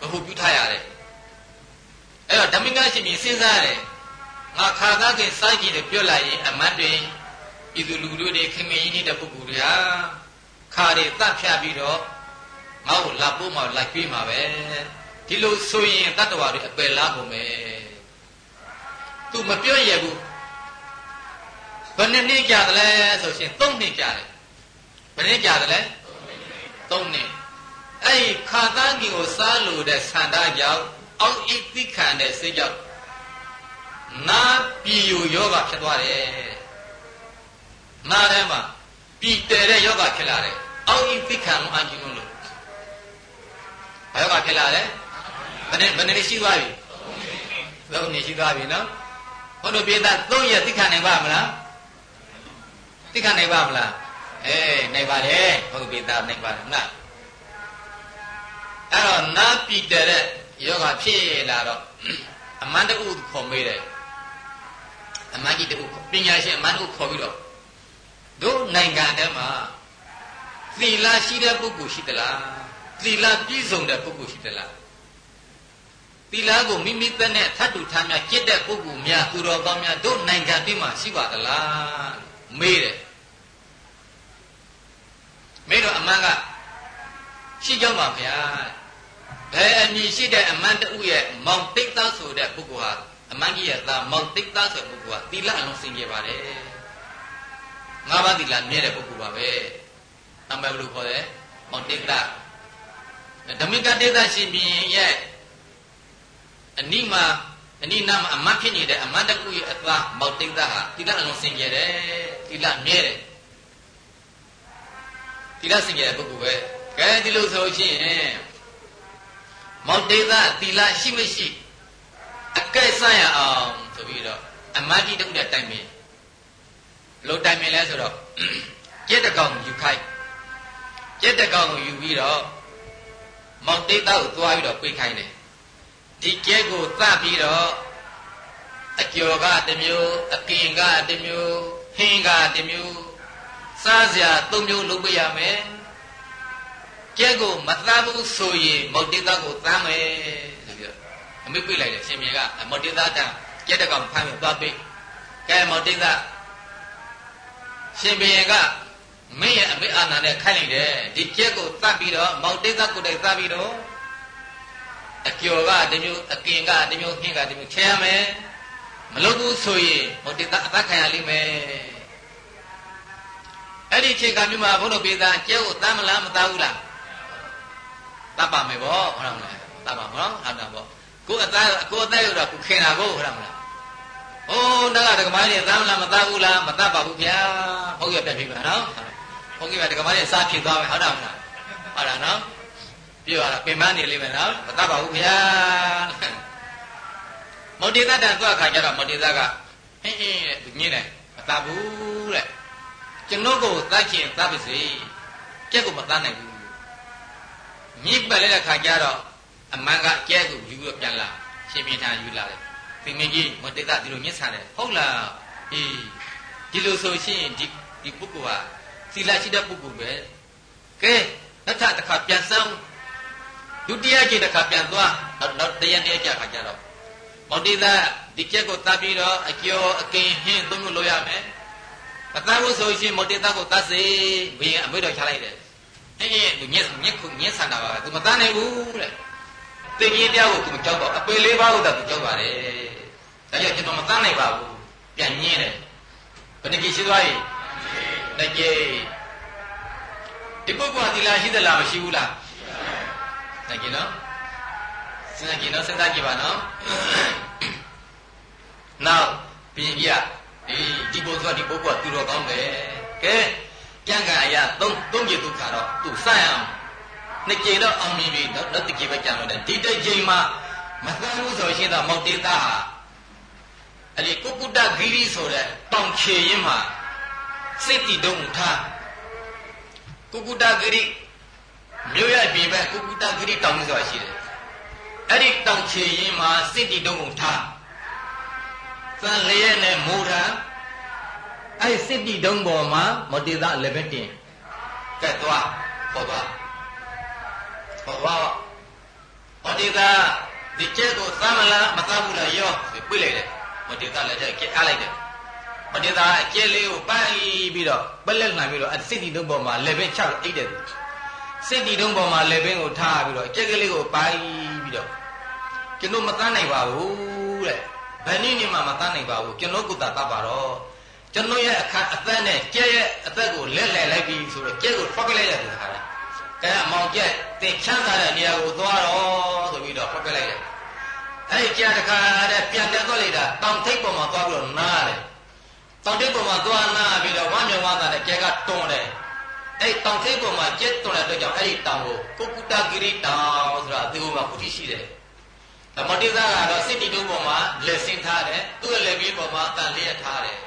ဗဟုပြုထားရတယ်အဲ့တော့ဓမ္မိကရှင်မြင်စဉ်းစားရတယ်ငါခါကားခင်စိုက်ကြည့်တယ်ပြောလိုက်ရင်အမတ်တွေပြည်သူလူထုတွေခင်မင်းကြီးတဲ့ပုဂ္ဂိုလ်တွေဟာခါတွေတတ်ဖြတ်ပြီးတော့ငါ့ကိုလာပို့မှလိုက်ပြီးမှာပဲဒီလိုဆိုရင်တတ္တဝါတွေအပယ်လားကုန်မယ် သူမပြောရဘူးဘယ်နှစ်နှစ်ကြာတယ်လဲဆိုရှင်၃နှစ်ကြာတယ်ဘယ်နှစ်ကြာတယ်လဲ၃နှစ်အဲ့ခါသားကြီးကိုစားလို့တဲ့ဆန္ဒကြောင့်အောက်ဣတိခံတဲ့စိတ်ကြောင့်နာပြည်ယူယောဂဖြစ်သွားတယ်နာထဲမှာပြည်တည်တဲ့ယောဂဖြစ်လာတယ်အောက်ဣတိခံမှုအကြည့်လို့ဘာယောဂဖြစ်လာလဲဘယ်နဲ့ဘယ်နဲ့ရှိသွားပြီသုံးနှစ်ရှိသွားပြီနော် ဘုရားပြေသားသုံးရက်သိခံနိုင်ပါမလားသိခံနိုင်ပါမလားအေးနိုင်ပါတယ်ဘုရားပြေသားနိုင်ပါတယ်နော်အဲ့တော့နာပြည်တည်တဲ့ယောဂဖြစ်လာတော့အမန္တုခေါ်မေးတယ်အမကြီးတူပညာရှင်အမန္တုခေါ်ပြီးတော့တို့နိုင်ငံထဲမှာသီလရှိတဲ့ပုဂ္ဂိုလ်ရှိသလားသီလပြည့်စုံတဲ့ပုဂ္ဂိုလ်ရှိသလား သီလကိုမိမိသက်နဲ့ထတ်တူထားများจิตတဲ့ပုဂ္ဂိုလ်များသူတော်ကောင်းများတို့နိုင်ငံပြည်မှာရှိပါသလားမေးတယ်မေးတော့အမန်ကရှိကြောင်းပါဗျာဘယ်အမည်ရှိတဲ့အမန်တူရဲ့မောင်တိတ်သားဆိုတဲ့ပုဂ္ဂိုလ်ဟာအမန်ကြီးရဲ့သားမောင်တိတ်သားဆိုတဲ့ပုဂ္ဂိုလ်ဟာသီလအလုံးစင်ကြပါတယ်ငါးပါးသီလမြဲတဲ့ပုဂ္ဂိုလ်ပါပဲနာမည်ဘယ်လိုခေါ်လဲမောင်တိတ်သားဓမ္မိကတိတ်သားရှင်ပြင်ရဲ့ အနိမအနိနာမအမတ်ဖြစ်နေတဲ့အမတ်တကူရဲ့အသားမောင်တိတ်သားဟာသီလအလုံးစင်ကြတယ်သီလမြဲတယ်သီလစင်ကြတဲ့ပုဂ္ဂိုလ်ပဲကဲဒီလိုဆိုရှင်မောင်တေသသီလရှိမရှိအကဲ့ဆန့်ရအောင်ဆိုပြီးတော့အမကြီးတုံးတဲ့တိုင်ပင်လို့တိုင်ပင်လဲဆိုတော့ကျက်တကောင်ယူခိုက်ကျက်တကောင်ကိုယူပြီးတော့မောင်တေသကိုသွားပြီးတော့ပြေးခိုင်းတယ် ဒီကျက်ကိုသတ်ပြီးတော့အကျော်ကတမျိုးအကင်ကတမျိုးဟင်းကတမျိုးစားစရာ၃မျိုးလုပ်ပြရမယ်ကျက်ကိုမသဘူးဆိုရင်မော်တိသားကိုသမ်းမယ်ဆိုပြီးတော့အမိပြလိုက်တယ်ရှင်မြေကမော်တိသားတန်းကျက်တကောင်ဖမ်းပြီးသွားပေးကဲမော်တိသားရှင်မြေကမင်းရဲ့အမိအာဏာနဲ့ခိုင်းလိုက်တယ်ဒီကျက်ကိုသတ်ပြီးတော့မော်တိသားကိုတိုင်သတ်ပြီးတော့ အကျော်ကတမျိုးအကင်ကတမျိုးဟင်းကတမျိုးချဲရမယ်မလုပ်ဘူးဆိုရင်မော်တိသားအသက်ခံရလိမ့်မယ်အဲ့ဒီချိန်ကမြို့မှာဘုန်းတော်ပေးသားကျဲကိုသမ်းမလားမသားဘူးလားတတ်ပါမယ်ဗောဟုတ်လားမလားတတ်ပါမနော်ဟုတ်တာဗောကိုအသားကိုအသက်ရတော့ကိုခင်တာကိုဟုတ်လားမလားဟိုးတကဒကမကြီးသမ်းလားမတတ်ဘူးလားမတတ်ပါဘူးဗျာဟုတ်ရပြတ်ပြီပါနော်ဟုတ်ကဲ့ပါဒကမကြီးစားဖြစ်သွားမယ်ဟုတ်တယ်မလားဟုတ်လားနော် ပြောရတာပင်မနေလိမ့်မယ်နော်မတတ်ပါဘူးဗျာမော်တိတတန်သွားခါကျတော့မော်တိတကဟင်းဟင်းတဲ့ညင်းတယ်မတတ်ဘူးတဲ့ကျွန်တော်ကိုတတ်ချင်တတ်ပါစေကြက်ကိုမတတ်နိုင်ဘူးမြစ်ပတ်လိုက်တဲ့ခါကျတော့အမန်ကကျဲကိုယူပြီးပြန်လာရှင်ပြင်းထန်ယူလာတယ်သင်္မင်းကြီးမတေတာဒီလိုညစ်ဆန်တယ်ဟုတ်လားအေးဒီလိုဆိုရှင်ဒီဒီပုဂ္ဂိုလ်ဟာသီလရှိတဲ့ပုဂ္ဂိုလ်ပဲကဲနောက်ထပ်တစ်ခါပြန်စမ်း ဒုတိယကြိမ်တစ်ခါပြန်သွားနောက်နောက်တရက်တည်းကြာခါကျတော့မောတေတာဒီကျက်ကိုတတ်ပြီးတော့အကျော်အကင်ဟင်းသုံးလို့လုပ်ရမယ်မတတ်ဘူးဆိုရှင်မောတေတာကိုတတ်စေဘုရင်အမေတော်ချလိုက်တယ်အေးသူညက်ညက်ခုညက်ဆန်တာပါသူမတန်းနိုင်ဘူးတဲ့တင်ကြီးတရားကိုသူမကြောက်တော့အပေလေးပါးလို့တော့သူကြောက်ပါတယ်ဒါကြောင့်ကျွန်တော်မတန်းနိုင်ပါဘူးပြန်ညင်းတယ်ဘယ်နှကြီးရှိသွားရင်တစ်ကြီးဒီပုဂ္ဂိုလ်ဟာဒီလားရှိသလားမရှိဘူးလား တစ်ကြီးနော်စဉ်းစားကြည့်နော်စဉ်းစားကြည့်ပါနော်နောက်ပြင်ပြဒီဒီပုဂ္ဂိုလ်ကဒီပုဂ္ဂိုလ်ကသူတော်ကောင်းတယ်ကဲကြံကအရာသုံးသုံးကြိမ်ဒုက္ခတော့သူစရအောင်နှစ်ကြိမ်တော့အောင်မြင်ပြီတော့တစ်ကြိမ်ပဲကြံလို့တယ်ဒီတစ်ကြိမ်မှာမသမ်းဘူးဆိုရှင်တော့မောက်တေတာဟာအဲ့ဒီကုက္ကုတ္တဂိရိဆိုတဲ့တောင်ချေရင်မှာစိတ်တည်တုံးထားကုက္ကုတ္တဂိရိ မြို့ရပြင်ဘက်ကုက္ကုတ္တဂိရိတောင်ဆိုတာရှိတယ်အဲ့ဒီတောင်ချေရင်မှာစိတ်တည်တုံးထားသံလျက်နဲ့မူထားအဲ့စစ်တီတုံးပေါ်မှာမတေသလည်းပဲတင်ကဲသွားဟောသွားဟောသွားမတေသဒီကျက်ကိုသမလားမသဘူးလားရောပြိလိုက်တယ်မတေသလည်းကျက်အားလိုက်တယ်မတေသအကျက်လေးကိုပန်းပြီးတော့ပလက်နိုင်ပြီးတော့အစစ်တီတုံးပေါ်မှာလည်းပဲချလို့အိတ်တယ် စစ်တီတုံးပေါ်မှာလက်ပင်ကိုထားပြီးတော့ကြက်ကလေးကိုပိုင်ပြီးတော့ကျွန်တော်မတန်းနိုင်ပါဘူးတဲ့ဘယ်နည်းနည်းမှမတန်းနိုင်ပါဘူးကျွန်တော်ကုသတတ်ပါတော့ကျွန်တော်ရဲ့အခါအသက်နဲ့ကြက်ရဲ့အသက်ကိုလက်လဲလိုက်ပြီးဆိုတော့ကြက်ကိုဖွက်ကလေးရတယ်ခါလားကဲအမောင်ကြက်တင်ချမ်းသာတဲ့နေရာကိုသွားတော့ဆိုပြီးတော့ဖွက်ကလေးရတယ်အဲ့ဒီကြက်တခါတဲ့ပြန်ပြန်သွားလိုက်တာတောင်ထိပ်ပေါ်မှာသွားပြီးတော့နားတယ်တောင်ထိပ်ပေါ်မှာသွားနားပြီးတော့ဝမ်းမြောက်ဝမ်းသာတဲ့ကြက်ကတွန်းတယ် အဲ့တောင်ထိပ်ပေါ်မှာကြက်တွန်းတဲ့အတွက်ကြောင့်အဲ့ဒီတောင်ကိုကုကုတဂိရိတောင်ဆိုတာဒီဘုံမှာခုထိရှိတယ်ဓမ္မတိသားကတော့စစ်တီတုံးပေါ်မှာလက်ဆင်းထားတယ်သူ့ရဲ့လက်ပြီးပေါ်မှာတန်လျက်ထားတယ်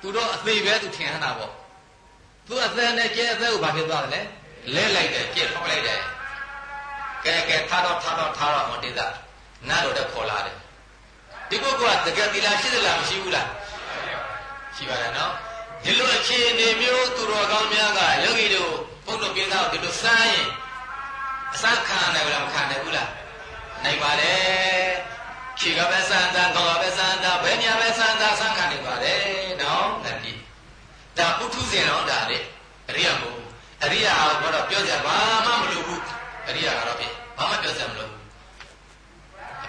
သူတော့အသေးပဲသူထင်ဟတာပေါ့သူအသက်နဲ့ကျဲအသက်ကိုဘာဖြစ်သွားတယ်လဲလဲလိုက်တယ်ကျက်ထောက်လိုက်တယ်ကဲကဲထားတော့ထားတော့ထားတော့မတိသားနတ်တော်တက်ခေါ်လာတယ်ဒီပုဂ္ဂိုလ်ကတကယ်သီလရှိသလားမရှိဘူးလားရှိပါတယ်နော် ဒီလိုအခြေအနေမျိုးသူတော်ကောင်းများကယောဂီတို့ဘုန်းတော်ပြင်းသားဒီလိုစမ်းရင်အစခံနိုင်လားမခံနိုင်ဘူးလားနိုင်ပါတယ်ခြေကပဲစမ်းတာကောင်းကပဲစမ်းတာဘယ်နေရာပဲစမ်းတာစမ်းခံနိုင်ပါတယ်နော်လက်ဒီဒါပုထုဇဉ်တော့ဒါလေအရိယာမဟုတ်အရိယာကတော့ပြောကြဘာမှမလိုဘူးအရိယာကတော့ပြင်ဘာမှပြောကြမလို့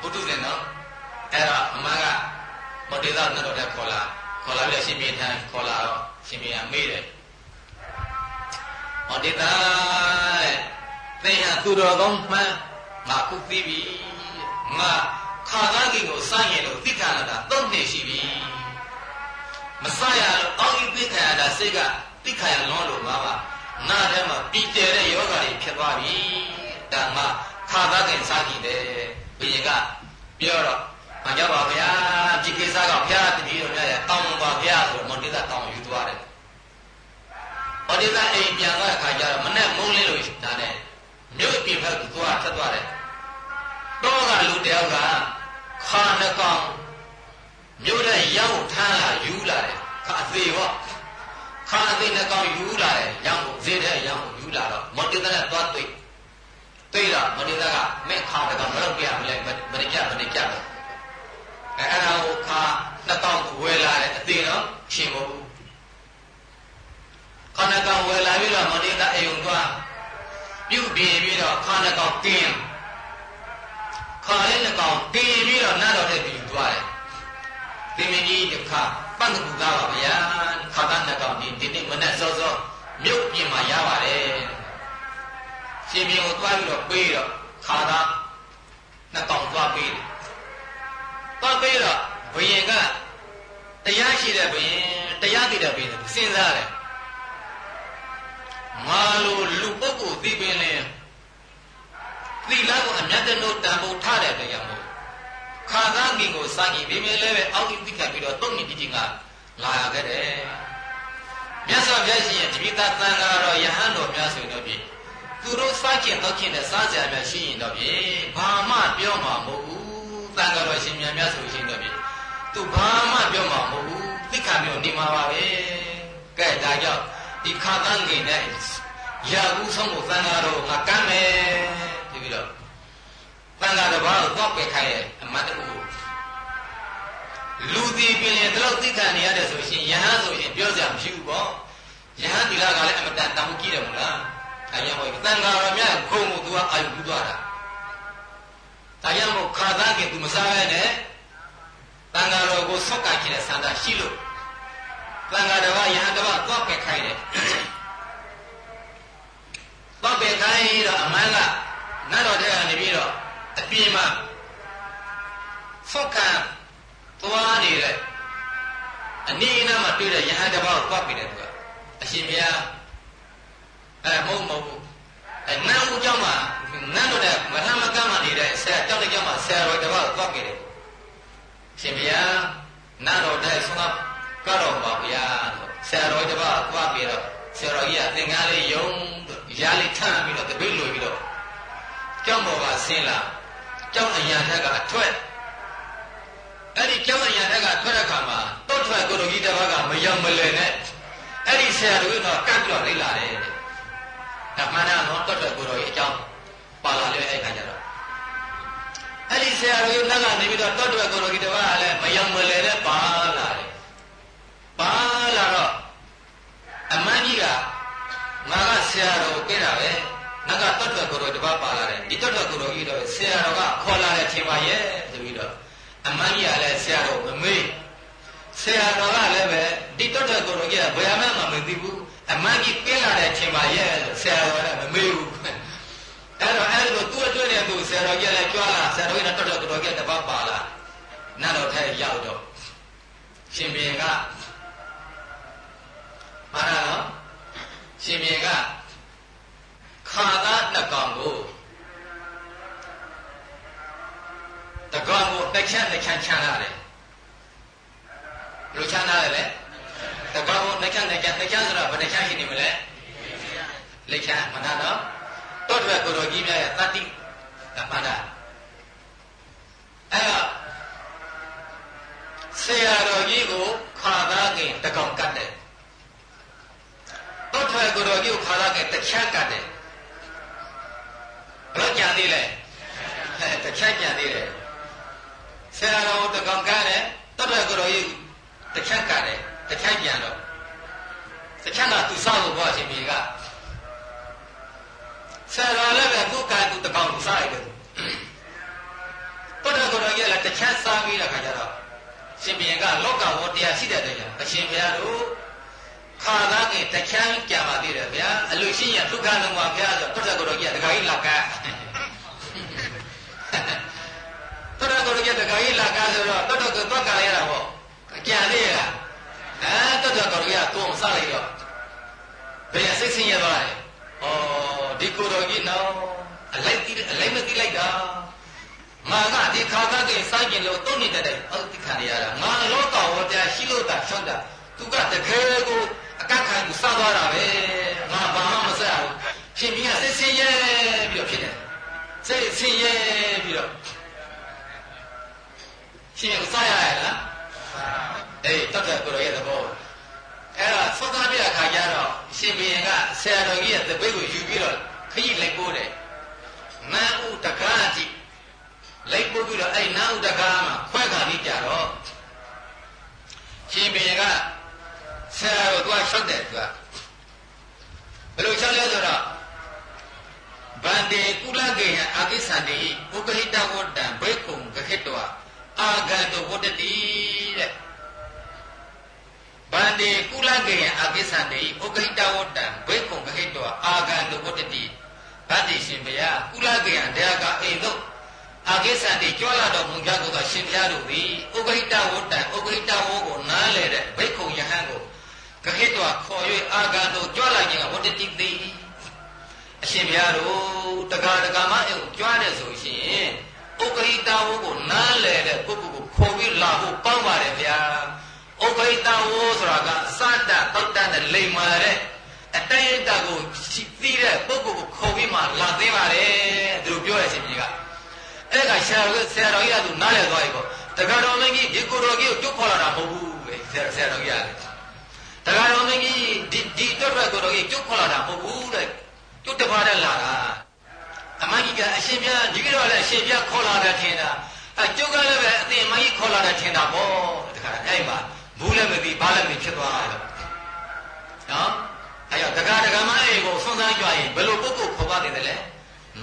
ပုထုဇဉ်နော်အဲ့တော့အမကမတေသာနဲ့တော့ခေါ်လာ ခေါ်လာပြီးရှင်ပြေထန်ခေါ်လာတော့ရှင်ပြေကမေးတယ်မတေသာသင်ဟာသူတော်ကောင်းမှန်းငါခုသိပြီငါခါသားကြီးကိုစရင်လို့သိခံရတာသုံးနှစ်ရှိပြီမစရလို့အောက်ဤသိခံရတာစိတ်ကသိခံရလွန်းလို့ငါပါနာထဲမှာပြီးကျဲတဲ့ယောဂတွေဖြစ်သွားပြီဒါမှခါသားခင်စားကြည့်တယ်ဘုရင်ကပြောတော့ မကြောက်ပါဗျာဒီကိစ္စကဘုရားတပည့်တော်များရဲ့တောင်းပါဗျာဆိုတော့မန္တိသတောင်းယူသွားတယ်။မန္တိသအိမ်ပြန်သွားတဲ့အခါကျတော့မနဲ့မုန်းလင်းလို့ဒါနဲ့မြို့ပြင်ဘက်ကိုသွားထက်သွားတယ်။တော့ကလူတယောက်ကခါနှကောင်မြို့တဲ့ရောက်ထမ်းလာယူလာတယ်။ခါသေးဟောခါသေးနှကောင်ယူလာတယ်။ရောက်ဈေးတဲ့ရောက်ယူလာတော့မန္တိသနဲ့သွားတွေ့တွေ့တော့မန္တိသကမဲ့ခါတကောင်မလုပ်ပြမလဲမရကြမရကြတော့ အဲအဲ့ဒါကိုခါနှစ်ကောင်ဝယ်လာတယ်အသေးတော့ရှင်မဟုတ်ဘူးခါနှစ်ကောင်ဝယ်လာပြီးတော့မတိတအိမ်သွားပြုတ်ပြင်ပြီးတော့ခါနှစ်ကောင်တင်းခါလေးနှစ်ကောင်တင်းပြီးတော့နတ်တော်တဲ့ပြီးသွားတယ်သင်္မင်းကြီးတစ်ခါပတ်ကူသားပါဗျာခါသားနှစ်ကောင်ဒီဒီနေ့မနဲ့စောစောမြုပ်ပြင်မှာရပါတယ်ရှင်ပြင်ကိုသွားပြီးတော့ပေးတော့ခါသားနှစ်ကောင်သွားပေးတယ် သွားပေးတော့ဘုရင်ကတရားရှိတဲ့ဘုရင်တရားသိတဲ့ဘုရင်စဉ်းစားတယ်ငါလိုလူပုဂ္ဂိုလ်သိပင်လဲသီလကိုအမြတ်တလို့တန်ဖို့ထားတဲ့တရားမို့ခါသားငင်ကိုစားကြည့်ပြီးမြဲလဲပဲအောက်ကြီးသိခတ်ပြီးတော့တုံ့နေကြည့်ချင်းကလာရခဲ့တယ်မြတ်စွာဘုရားရှင်ရဲ့တပိသသံဃာတော်ယဟန်တော်များဆိုရင်တော့ဖြင့်သူတို့စားကျင်တော့ကျင်တဲ့စားကြများရှိရင်တော့ဖြင့်ဘာမှပြောမှာမဟုတ်ဘူး တန်တော်ရှင်မြတ်မြတ်ဆိုရှင်တော့ပြီသူဘာမှပြောမှာမဟုတ်ဘူးသိခံပြီးနေမှာပါပဲကဲဒါကြောင့်ဒီခါတန်းကိနဲ့ရာဘူးဆုံးကိုသံဃာတော်ငါကမ်းမယ်ဒီပြီးတော့သံဃာတစ်ပါးကိုတော့ပယ်ခိုင်းရဲ့အမတ်တူလူဒီပင်လည်းဒီလောက်သိခံနေရတယ်ဆိုရှင်ယဟန်ဆိုရင်ပြောကြမရှိဘူးပေါ့ယဟန်ဒီလာကလည်းအမတန်တောင်းကြည့်တယ်မလားအဲကြောင့်မို့သံဃာတော်များခုံကိုသူကအာယုပြုသွားတာ ဒါကြောင့်မို့ခါသားကသူမစားရနဲ့တန်ဃာတော်ကိုဆောက်ကချင်တဲ့ဆန္ဒရှိလို့တန်ဃာတော်ကယဟန်တော်ကသွားပယ်ခိုင်းတယ်သွားပယ်ခိုင်းတော့အမှန်ကနတ်တော်တဲ့ကနေပြီးတော့အပြင်မှာဆောက်ကသွားနေတဲ့အနည်းအနားမှာတွေ့တဲ့ယဟန်တော်ကိုသွားပယ်တယ်သူကအရှင်ဘုရားအဲမဟုတ်မဟုတ်အဲနန်းဦးเจ้าမှာ နန်းတော်တဲ့မထမကမ်းမှာနေတဲ့ဆရာတောက်တဲ့ကျောင်းမှာဆရာတော်တစ်ပါးသွားခဲ့တယ်ရှင်ဘုရားနန်းတော်တဲ့ဆုံးကတော့ပါဗျာဆရာတော်တစ်ပါးသွားပြီးတော့ဆရာတော်ကြီးကသင်္ကားလေးယုံရားလေးထမ်းပြီးတော့တပိတ်လွယ်ပြီးတော့ကျောင်းပေါ်ကဆင်းလာကျောင်းအရာထက်ကအထွက်အဲ့ဒီကျောင်းအရာထက်ကထွက်တဲ့ခါမှာတောထွက်ကိုတော်ကြီးတစ်ပါးကမယုံမလဲနဲ့အဲ့ဒီဆရာတော်ကတော့ကတ်ပြီးတော့လိမ့်လာတယ်ဒါမှန်တယ်နော်တောထွက်ကိုတော်ကြီးအကြောင်း ပါလာလေအဲ့ခါကျတော့အဲ့ဒီဆရာတော်ကြီးလက်ကနေပြီးတော့တောထွက်ကိုတော်ကြီးတစ်ပါးကလည်းမယုံမလဲနဲ့ပါလာတယ်ပါလာတော့အမန်းကြီးကငါကဆရာတော်ကိုပြတာပဲနကတတ်တော်ကိုယ်တော်တပတ်ပါလာတယ်ဒီတတ်တော်ကိုယ်တော်ကြီးတော့ဆရာတော်ကခေါ်လာတယ်ထင်ပါရဲ့ဆိုပြီးတော့အမကြီးကလည်းဆရာတော်မမေးဆရာတော်ကလည်းပဲဒီတတ်တော်ကိုယ်တော်ကြီးကဘယ်မှမမသိဘူးအမကြီးပြလာတယ်ထင်ပါရဲ့ဆရာတော်ကမမေးဘူး အဲ့တော့အဲ့လိုသူ့အတွင်းနဲ့သူဆရာတော်ကြီးလည်းကြွားလာဆရာတော်ကြီးနဲ့တတ်တော်ကိုယ်တော်ကြီးတပတ်ပါလာနတ်တော်ထဲရောက်တော့ရှင်ဘုရင်ကမာနာနော်ရှင်ဘုရင်ကခါသားနှစ်ကောင်ကိုတကောင်ကိုတစ်ချမ်းတစ်ချမ်းချမ်းလာတယ်ဘယ်လိုချမ်းလာလဲလဲတကောင်ကိုတစ်ချမ်းတစ်ချမ်းတစ်ချမ်းဆိုတော့ဘယ်နှချမ်းရှိနေမလဲလက်ချမ်းမနာတော့ တောတရကိုတော်ကြီးများရဲ့တတိအမှန်တာအဲ့တော့ဆရာတော်ကြီးကိုခါသားခင်တကောင်ကတ်တယ်တောတရကိုတော်ကြီးကိုခါသားခင်တစ်ချမ်းကတ်တယ်ဘယ်ကြံသေးလဲတချမ်းကြံသေးတယ်ဆရာတော်တကောင်ကားတယ်တတ်တော်ကိုယ်တော်ကြီးတချမ်းကတယ်တချမ်းကြံတော့တချမ်းကသူစားလို့ဘောအရှင်မြေက ဆရာတော်လည်းပဲသူ့ကံသူတကောင်သူစားရတယ်တတ်တော်ကိုယ်တော်ကြီးလည်းတချမ်းစားပြီးတဲ့ခါကျတော့ရှင်မြေကလောကဝတရားရှိတဲ့တဲ့ကြောင့်အရှင်ဘုရားတို့ခါသားကတချမ်းကြံပါသေးတယ်ဗျာအလူရှိရင်ဒုက္ခလုံးပါဗျာဆိုတော့တတ်တော်ကိုယ်တော်ကြီးတခါကြီးလောက်ကတရတော်ကြီးတခါကြီးလာကားဆိုတော့တတ်တော်ကတော့ကလည်းရတာပေါ့ကြံသေးရလားအဲတတ်တော်ကြီးကတော့မစလိုက်တော့ဘယ်စိတ်ဆင်းရဲသွားလဲ ဩဒီကိုတော်ကြီးနော်အလိုက်တိအလိုက်မတိလိုက်တာငါကဒီခါကကဲစိုက်ကျင်လို့တုံ့နေတဲ့အောက်တိခံရတာငါလောကဝတရားရှိလို့တာချောက်တာသူကတကယ်ကိုအကန့်ခံကိုစသွားတာပဲငါဘာမှမဆက်ဘူးရှင်ကြီးကစိတ်ဆင်းရဲပြီးတော့ဖြစ်တယ်စိတ်ဆင်းရဲပြီးတော့ရှင်ကိုစားရရလားအေးတတ်တဲ့ကိုရရဲ့သဘော အဲ့တော့သုံးသားပြအခါကျတော့ရှင်ဘုရင်ကဆရာတော်ကြီးရဲ့တပိတ်ကိုယူပြီးတော့ခကြီးလိုက်ပိုးတယ်နန်းဥတကားကြီးလိုက်ပိုးပြီးတော့အဲ့နန်းဥတကားမှာခွဲခါပြီးကြတော့ရှင်ဘုရင်ကဆရာတော်သူကရှောက်တယ်သူကဘယ်လိုရှောက်လဲဆိုတော့ဗန္တေကုလကေယအာကိသန္တိဥပဟိတဝတ္တံဘိက္ခုံကခိတဝအာဂန္တုဝတ္တတိတဲ့ ဗန္တေကုလကေယအာကိသန္တိဥပဟိတဝတ္တံဘိက္ခုံကခိတဝအာဂန္တုဝတ္တတိဗတ္တိရှင်ဘုရားကုလကေယတရားကအိမ်တို့အာကိသန္တိကြွလာတော်မူကြသောရှင်ဘုရားတို့သည်ဥပဟိတဝတ္တံဥပဟိတဝကိုနားလေတဲ့ဘိက္ခုံယဟန်ကိုကခိတဝခေါ်၍အာဂန္တုကြွလာခြင်းကဝတ္တတိသိအရှင်ဘုရားတို့တက္ကရာတက္ကမအိမ်ကိုကြွားတယ်ဆိုရှင်ဥပ္ပိတဝကိုနားလဲတဲ့ပုဂ္ဂိုလ်ကိုခေါ်ပြီးလာဖို့ပေါင်းပါတယ်ဗျာ ဥပ္ပိတဝဆိုတာကစတတောက်တနဲ့လိမ်မာတဲ့အတိုင်းအတာကိုရှိသိတဲ့ပုဂ္ဂိုလ်ကိုခေါ်ပြီးမှလာသိပါတယ်သူတို့ပြောရခြင်းကြီးကအဲ့ဒါဆရာတော်ဆရာတော်ကြီးကသူနားလဲသွားပြီပေါ့တက္ကရာတော်မင်းကြီးဒီကိုတော်ကြီးကိုကြွခေါ်လာတာမဟုတ်ဘူးပဲဆရာဆရာတော်ကြီးကတက္ကရာတော်မင်းကြီးဒီဒီတော့ကိုတော်ကြီးကြွခေါ်လာတာမဟုတ်ဘူးတဲ့ကျုပ်တပါးနဲ့လာတာအမကြီးကအရှင်ပြဒီကတော့လည်းအရှင်ပြခေါ်လာတယ်ထင်တာအကျုပ်ကလည်းပဲအတင်မကြီးခေါ်လာတယ်ထင်တာပေါ့တခါအဲ့မှာ ဘူးလည်းမသိဘာလည်းမဖြစ်သွားတယ်နော်အဲ့တော့တခါတခါမအေကိုဆွမ်းစားကြွရင်ဘယ်လိုပုဂ္ဂိုလ်ခေါ်ပါသေးတယ်လဲ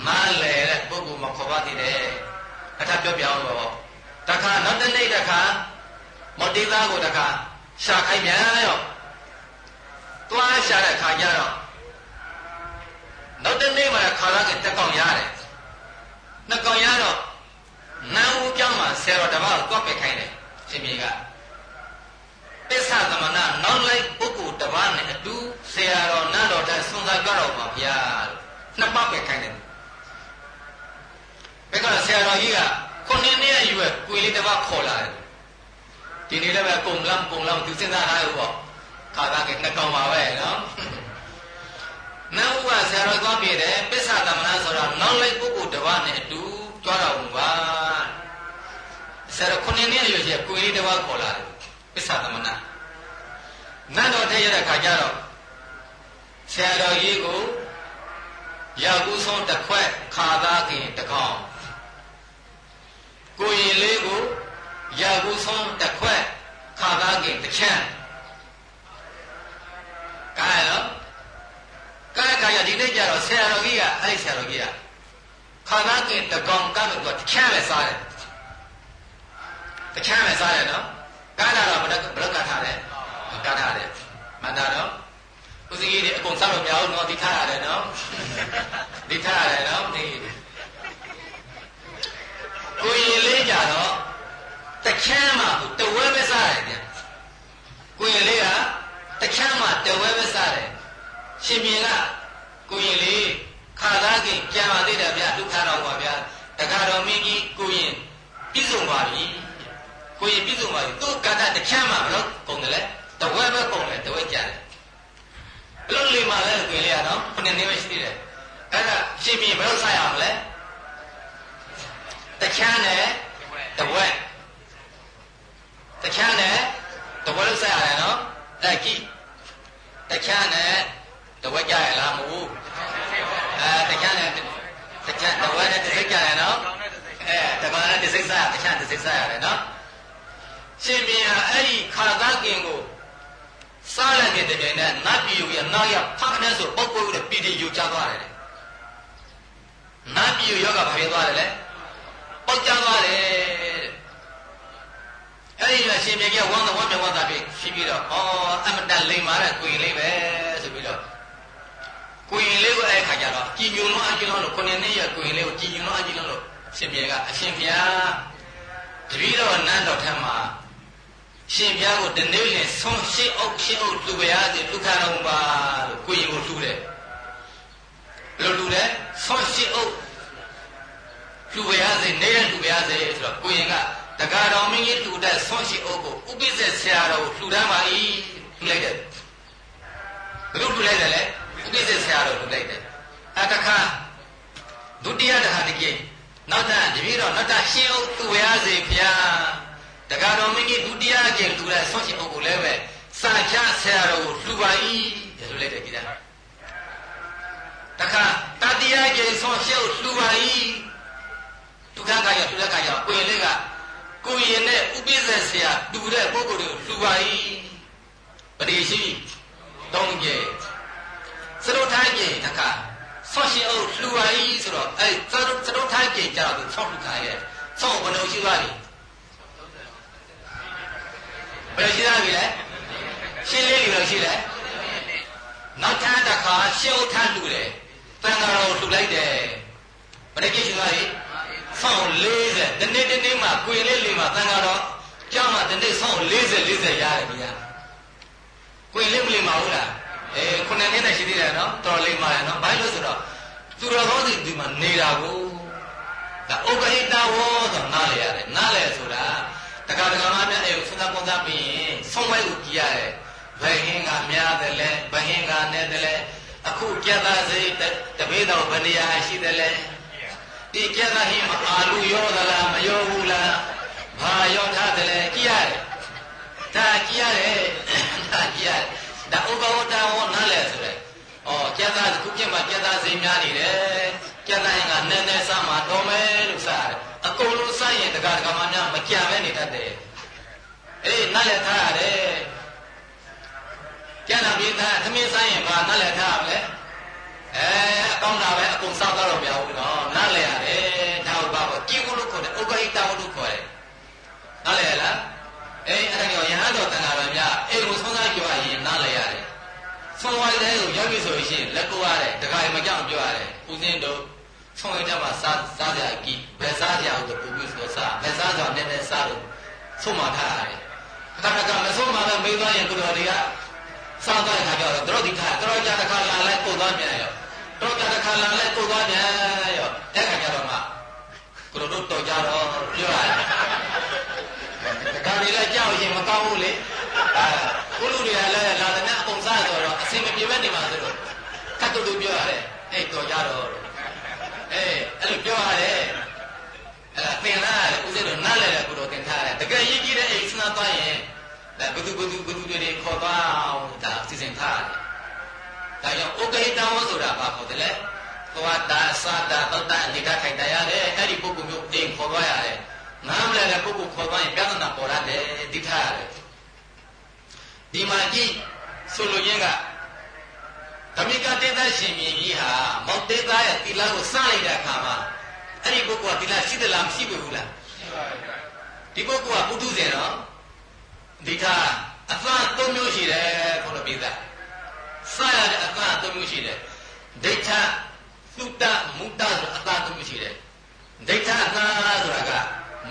မလဲတဲ့ပုဂ္ဂိုလ်မခေါ်ပါသေးတယ်အထပြောပြအောင်တော့တခါနောက်တနေ့တခါမော်တေသားကိုတခါရှာခိုင်းပြန်ရောသွားရှာတဲ့ခါကျတော့နောက်တနေ့မှခါလာကတက်ကောင်ရတယ်နှစ်ကောင်ရတော့နန်းဦးကျောင်းမှာဆရာတော်တပါးကိုတွက်ပက်ခိုင်းတယ်ရှင်မြေက ပစ္ဆသမဏနောက်လိုက်ပုဂ္ဂိုလ်တပါးနဲ့အတူဆရာတော်နန်းတော်တန်းဆွမ်းစားကြတော့ပါဗျာနှစ်ပတ်ပက်ခိုင်းတယ်ဘက်ကဆရာတော်ကြီးကခုနှစ်နှစ်အရွယ်ကိုလေးတပါးခေါ်လာတယ်ဒီနေ့လည်းပဲကုံလမ်းကုံလမ်းသူစဉ်းစားထားရပေါ့ခါသားကနှစ်ကောင်ပါပဲနော်နတ်ဥပဆရာတော်သွားပြတယ်ပစ္ဆသမဏဆိုတာနောက်လိုက်ပုဂ္ဂိုလ်တစ်ပါးနဲ့အတူကြွားတော်မူပါဆရာတော်ခုနှစ်နှစ်အရွယ်ကျကိုယ်လေးတစ်ပါးခေါ်လာတယ် ပစ္ဆသမဏနတ်တော်ထဲရတဲ့ခါကျတော့ဆရာတော်ကြီးကိုရောက်ကူးဆုံးတစ်ခွက်ခါသားခင်တစ်ခေါင်ကိုရင်လေးကိုရောက်ကူးဆုံးတစ်ခွက်ခါသားခင်တစ်ချမ်းကားရောကားခါဒီနေ့ကျတော့ဆရာတော်ကြီးကအဲ့ဆရာတော်ကြီးကခါသားကင်တကောင်ကလို့သူကတချမ်းပဲစားတယ်တချမ်းပဲစားတယ်နော် ကားတာတော့ဘယ်ဘယ်ကထားတယ်ကားထားတယ်မှန်တာတော့ဦးစီးကြီးတွေအကုန်စားလို့မရဘူးနော်ဒီထားရတယ်နော်ဒီထားရတယ်နော်ဒီကိုရင်လေးကြတော့တချမ်းမှာတဝဲပဲစားတယ်ဗျကိုရင်လေးကတချမ်းမှာတဝဲပဲစားတယ်ရှင်မြင်ကကိုရင်လေးခါသားခင်ကြံပါသေးတယ်ဗျဒုက္ခတော့ပါဗျာတခါတော်မင်းကြီးကိုရင်ပြည့်စုံပါပြီ ကိုရင်ပြည့်စုံပါပြီသူ့ကတ္တတချမ်းမှာဘလို့ကုန်တယ်လဲတဝဲပဲကုန်တယ်တဝဲကြတယ်ဘလို့လေးမှလဲကိုရင်လေးကတော့ခုနှစ်နှစ်ပဲရှိသေးတယ်အဲ့ဒါရှင်မြင်ဘယ်လိုစားရအောင်လဲတချမ်းနဲ့တဝဲတချမ်းနဲ့တဝဲလို့စားရတယ်နော်အဲ့ကြည့်တချမ်းနဲ့တဝက်ကြရလားမဟုတ်အဲတချမ်းနဲ့တချမ်းတဝက်နဲ့တစ်စိတ်ကြရနော်အဲတကောင်နဲ့တစ်စိတ်စားတချမ်းတစ်စိတ်စားရတယ်နော် ရှင်ပြန်အဲ့ဒီခါသားကင်ကိုစားလိုက်တဲ့တိုင်နဲ့နတ်ပြည်ကိုရနောက်ရဖခနဲ့ဆိုပုတ်ပုတ်နဲ့ပြည်တီယူချသွားတယ်နတ်ပြည်ယောဂဘာဖြစ်သွားတယ်လဲပုတ်ချသွားတယ်အဲ့ဒီကရှင်ပြန်ကဝမ်းတော်ဝမ်းမြောက်ဝမ်းသာဖြစ်ရှိပြီးတော့ဩအမတန်လိမ်မာတဲ့ကိုရင်လေးပဲဆိုပြီးတော့ကိုရင်လေးကိုအဲ့ခါကျတော့ကြည်ညိုလုံးအကြည့်လုံးလို့ခုနှစ်နှစ်ရကိုရင်လေးကိုကြည်ညိုလုံးအကြည့်လုံးလို့ရှင်ပြန်ကအရှင်ဘုရားတပည့်တော်နန်းတော်ထက်မှာ ရှင်ဘုရားကိုတနေ့လင်ဆုံးရှိအုပ်ရှိအုပ်လူပါရစေလူခါတော်ပါလို့ကိုရင်ကိုလှူတယ်ဘယ်လိုလှူလဲဆုံးရှိအုပ်လူပါရစေနေရလူပါရစေဆိုတော့ကိုရင်ကတကာတော်မင်းကြီးလှူတဲ့ဆွန့်ရှိအုပ်ကိုဥပိ္ပဇက်ဆရာတော်ကိုလှူတန်းပါ၏လှူလိုက်တယ်ဘယ်လိုလှူလိုက်တယ်လဲဥပိ္ပဇက်ဆရာတော်လှူလိုက်တယ်အတခါဒုတိယတခါတကယ်နောက်တတပြေတော့နောက်တရှင်းအုပ်သူရစေဖျား တကာတော်မင်းကြီးဒုတိယအကျင့်လှူတဲ့ဆွန့်ရှိအုပ်ကိုလည်းပဲစာချဆရာတော်ကိုလှူပါ၏တဲ့လှူလိုက်တယ်ကြည်လားတခါတတိယအကျင့်ဆွန့်ရှိအုပ်လှူပါ၏ဒုက္ခကရလှူတဲ့ကရကိုရင်လေးကကိုရင်နဲ့ဥပိ္ပဇက်ဆရာတူတဲ့ပုဂ္ဂိုလ်တွေကိုလှူပါ၏ပရိရှိတောင်းကြစရုထိုင်းကြတခါဆော့ရှိအောင်လှူပါ၏ဆိုတော့အဲစရုစရုထိုင်းကြကြတော့သူဆော့လှူခါရဲ့ဆော့ဘယ်လိုရှိသွားလဲ ဘယ်ရှိသားပြီလဲရှင်းလေးတွေတော့ရှိတယ်နောက်ထပ်တစ်ခါရှင်းဥထလှူတယ်တန်ဃာတော်လှူလိုက်တယ်ဘယ်နှကြည့်ရှိသွားလဲဆောင်း40ဒီနေ့ဒီနေ့မှကွေလေးလေးမှတန်ဃာတော်ကျောင်းမှာဒီနေ့ဆောင်း40 40ရတယ်ဗျာကွေလေးမလေးမဟုတ်လားအဲခုနှစ်နှစ်နဲ့ရှိသေးတယ်နော်တော်လေးမှလည်းနော်ဘာလို့ဆိုတော့သူတော်ကောင်းစီဒီမှာနေတာကိုဒါဥပ္ပဟိတဝောဆိုနားလေရတယ်နားလေဆိုတာ တက္ကရာမများအဲစဉ်းစားပုံစားပြီးရင်ဆုံးမကိုကြည့်ရတယ်ဘယ်ဟင်းကများတယ်လဲဘယ်ဟင်းကနဲ့တယ်လဲအခုကြက်သားစိတ်တပေတော်ဘယ်နေရာရှိတယ်လဲဒီကျက်သားဟင်းမှာအာလူရောသလားမရောဘူးလားဘာရောထားတယ်လဲကြည့်ရတယ်ဒါကြည့်ရတယ်ဒါကြည့်ရတယ်ဒါဥပ္ပဝတ္တဝနားလဲဆိုရဲဩကျက်သားခုပြမှာကျက်သားစိမ်များနေတယ်ကျက်သားဟင်းကနည်းနည်းစားမှတော်မယ်လို့စားရတယ် အကုန်လုံးစားရင်တက္ကရာမများမကြံပဲနေတတ်တယ်အေးနားလဲထားရတယ်ကျန်တာပြေးသားသမင်းစားရင်ဘာနားလဲထားရမလဲအဲအကောင်းတာပဲအကုန်စားတော့မရဘူးနော်နားလဲရတယ်ဒါဟုတ်ပါဘောကြည်ကုလို့ခေါ်တယ်ဥပ္ပဟိတဝလို့ခေါ်တယ်နားလဲလားအေးအဲ့ဒါကြောင့်ယဟန်တော်တန်ခါတော်များအေးကိုဆုံးစားကြွရင်နားလဲရတယ်ဆုံးဝိုင်းတဲ့ကိုရောက်ပြီဆိုရင်လက်ကိုရတယ်တခါမကြောက်ပြောရတယ်ဦးစင်းတို့ ဆုံးဝိုင်းတဲ့မှာစားစားကြကြည့်ဘယ်စားကြအောင်တော့ပူပြီးဆိုစားဘယ်စားကြောင့်နည်းနည်းစားလို့ဆုံးမထားရတယ်အခါကမဆုံးမလည်းမေးသွားရင်ကိုတော်တွေကစားတဲ့အခါကျတော့တို့ဒီခါတို့ကြတဲ့ခါလာလိုက်ပို့သွားပြန်ရောတို့ကြတဲ့ခါလာလိုက်ပို့သွားပြန်ရောတဲ့ခါကျတော့မှကိုတို့တော်ကြတော့ပြောရတယ်ဒါတွေလည်းကြောက်ရင်မကောင်းဘူးလေအဲကိုလူတွေကလည်းလာတဲ့နဲ့အပုံစားဆိုတော့အစင်မပြေဘဲနေမှာဆိုတော့ကတ်တူတူပြောရတယ်အဲ့တော်ကြတော့ အေးအဲ့လိုပြောရတယ်အဲ့သင်လာတယ်ဦးဇင်းတို့နားလဲတယ်ကိုတို့သင်ထားတယ်တကယ်ရေးကြည့်တဲ့အိမ်စနာသွားရင်ဘယ်သူဘယ်သူဘယ်သူတွေခေါ်သွားအောင်ဒါစီစဉ်ထားတယ်ဒါကြောင့်ဥက္ကိတဝဆိုတာဘာခေါ်တယ်လဲသွားတာစာတာတောတာနေတာထိုင်တရားတယ်အဲ့ဒီပုဂ္ဂိုလ်မျိုးအိမ်ခေါ်သွားရတယ်နားမလဲတဲ့ပုဂ္ဂိုလ်ခေါ်သွားရင်ပြဿနာပေါ်ရတယ်ဒီထားရတယ်ဒီမှာကြည့်ဆိုလိုရင်းက ဓမ္မိကတေသရှင်မြင်းကြီးဟာမောက်တေသရဲ့သီလကိုစလိုက်တဲ့အခါမှာအဲ့ဒီပုဂ္ဂိုလ်ကသီလရှိသလားမရှိဘူးလားရှိပါဘူးဒီပုဂ္ဂိုလ်ကပုထုဇဉ်တော့ဒီကအသသုံးမျိုးရှိတယ်ခေါ်လို့ပြသစရတဲ့အသသုံးမျိုးရှိတယ်ဒိဋ္ဌသုတမုတ္တဆိုအသသုံးမျိုးရှိတယ်ဒိဋ္ဌအသဆိုတာက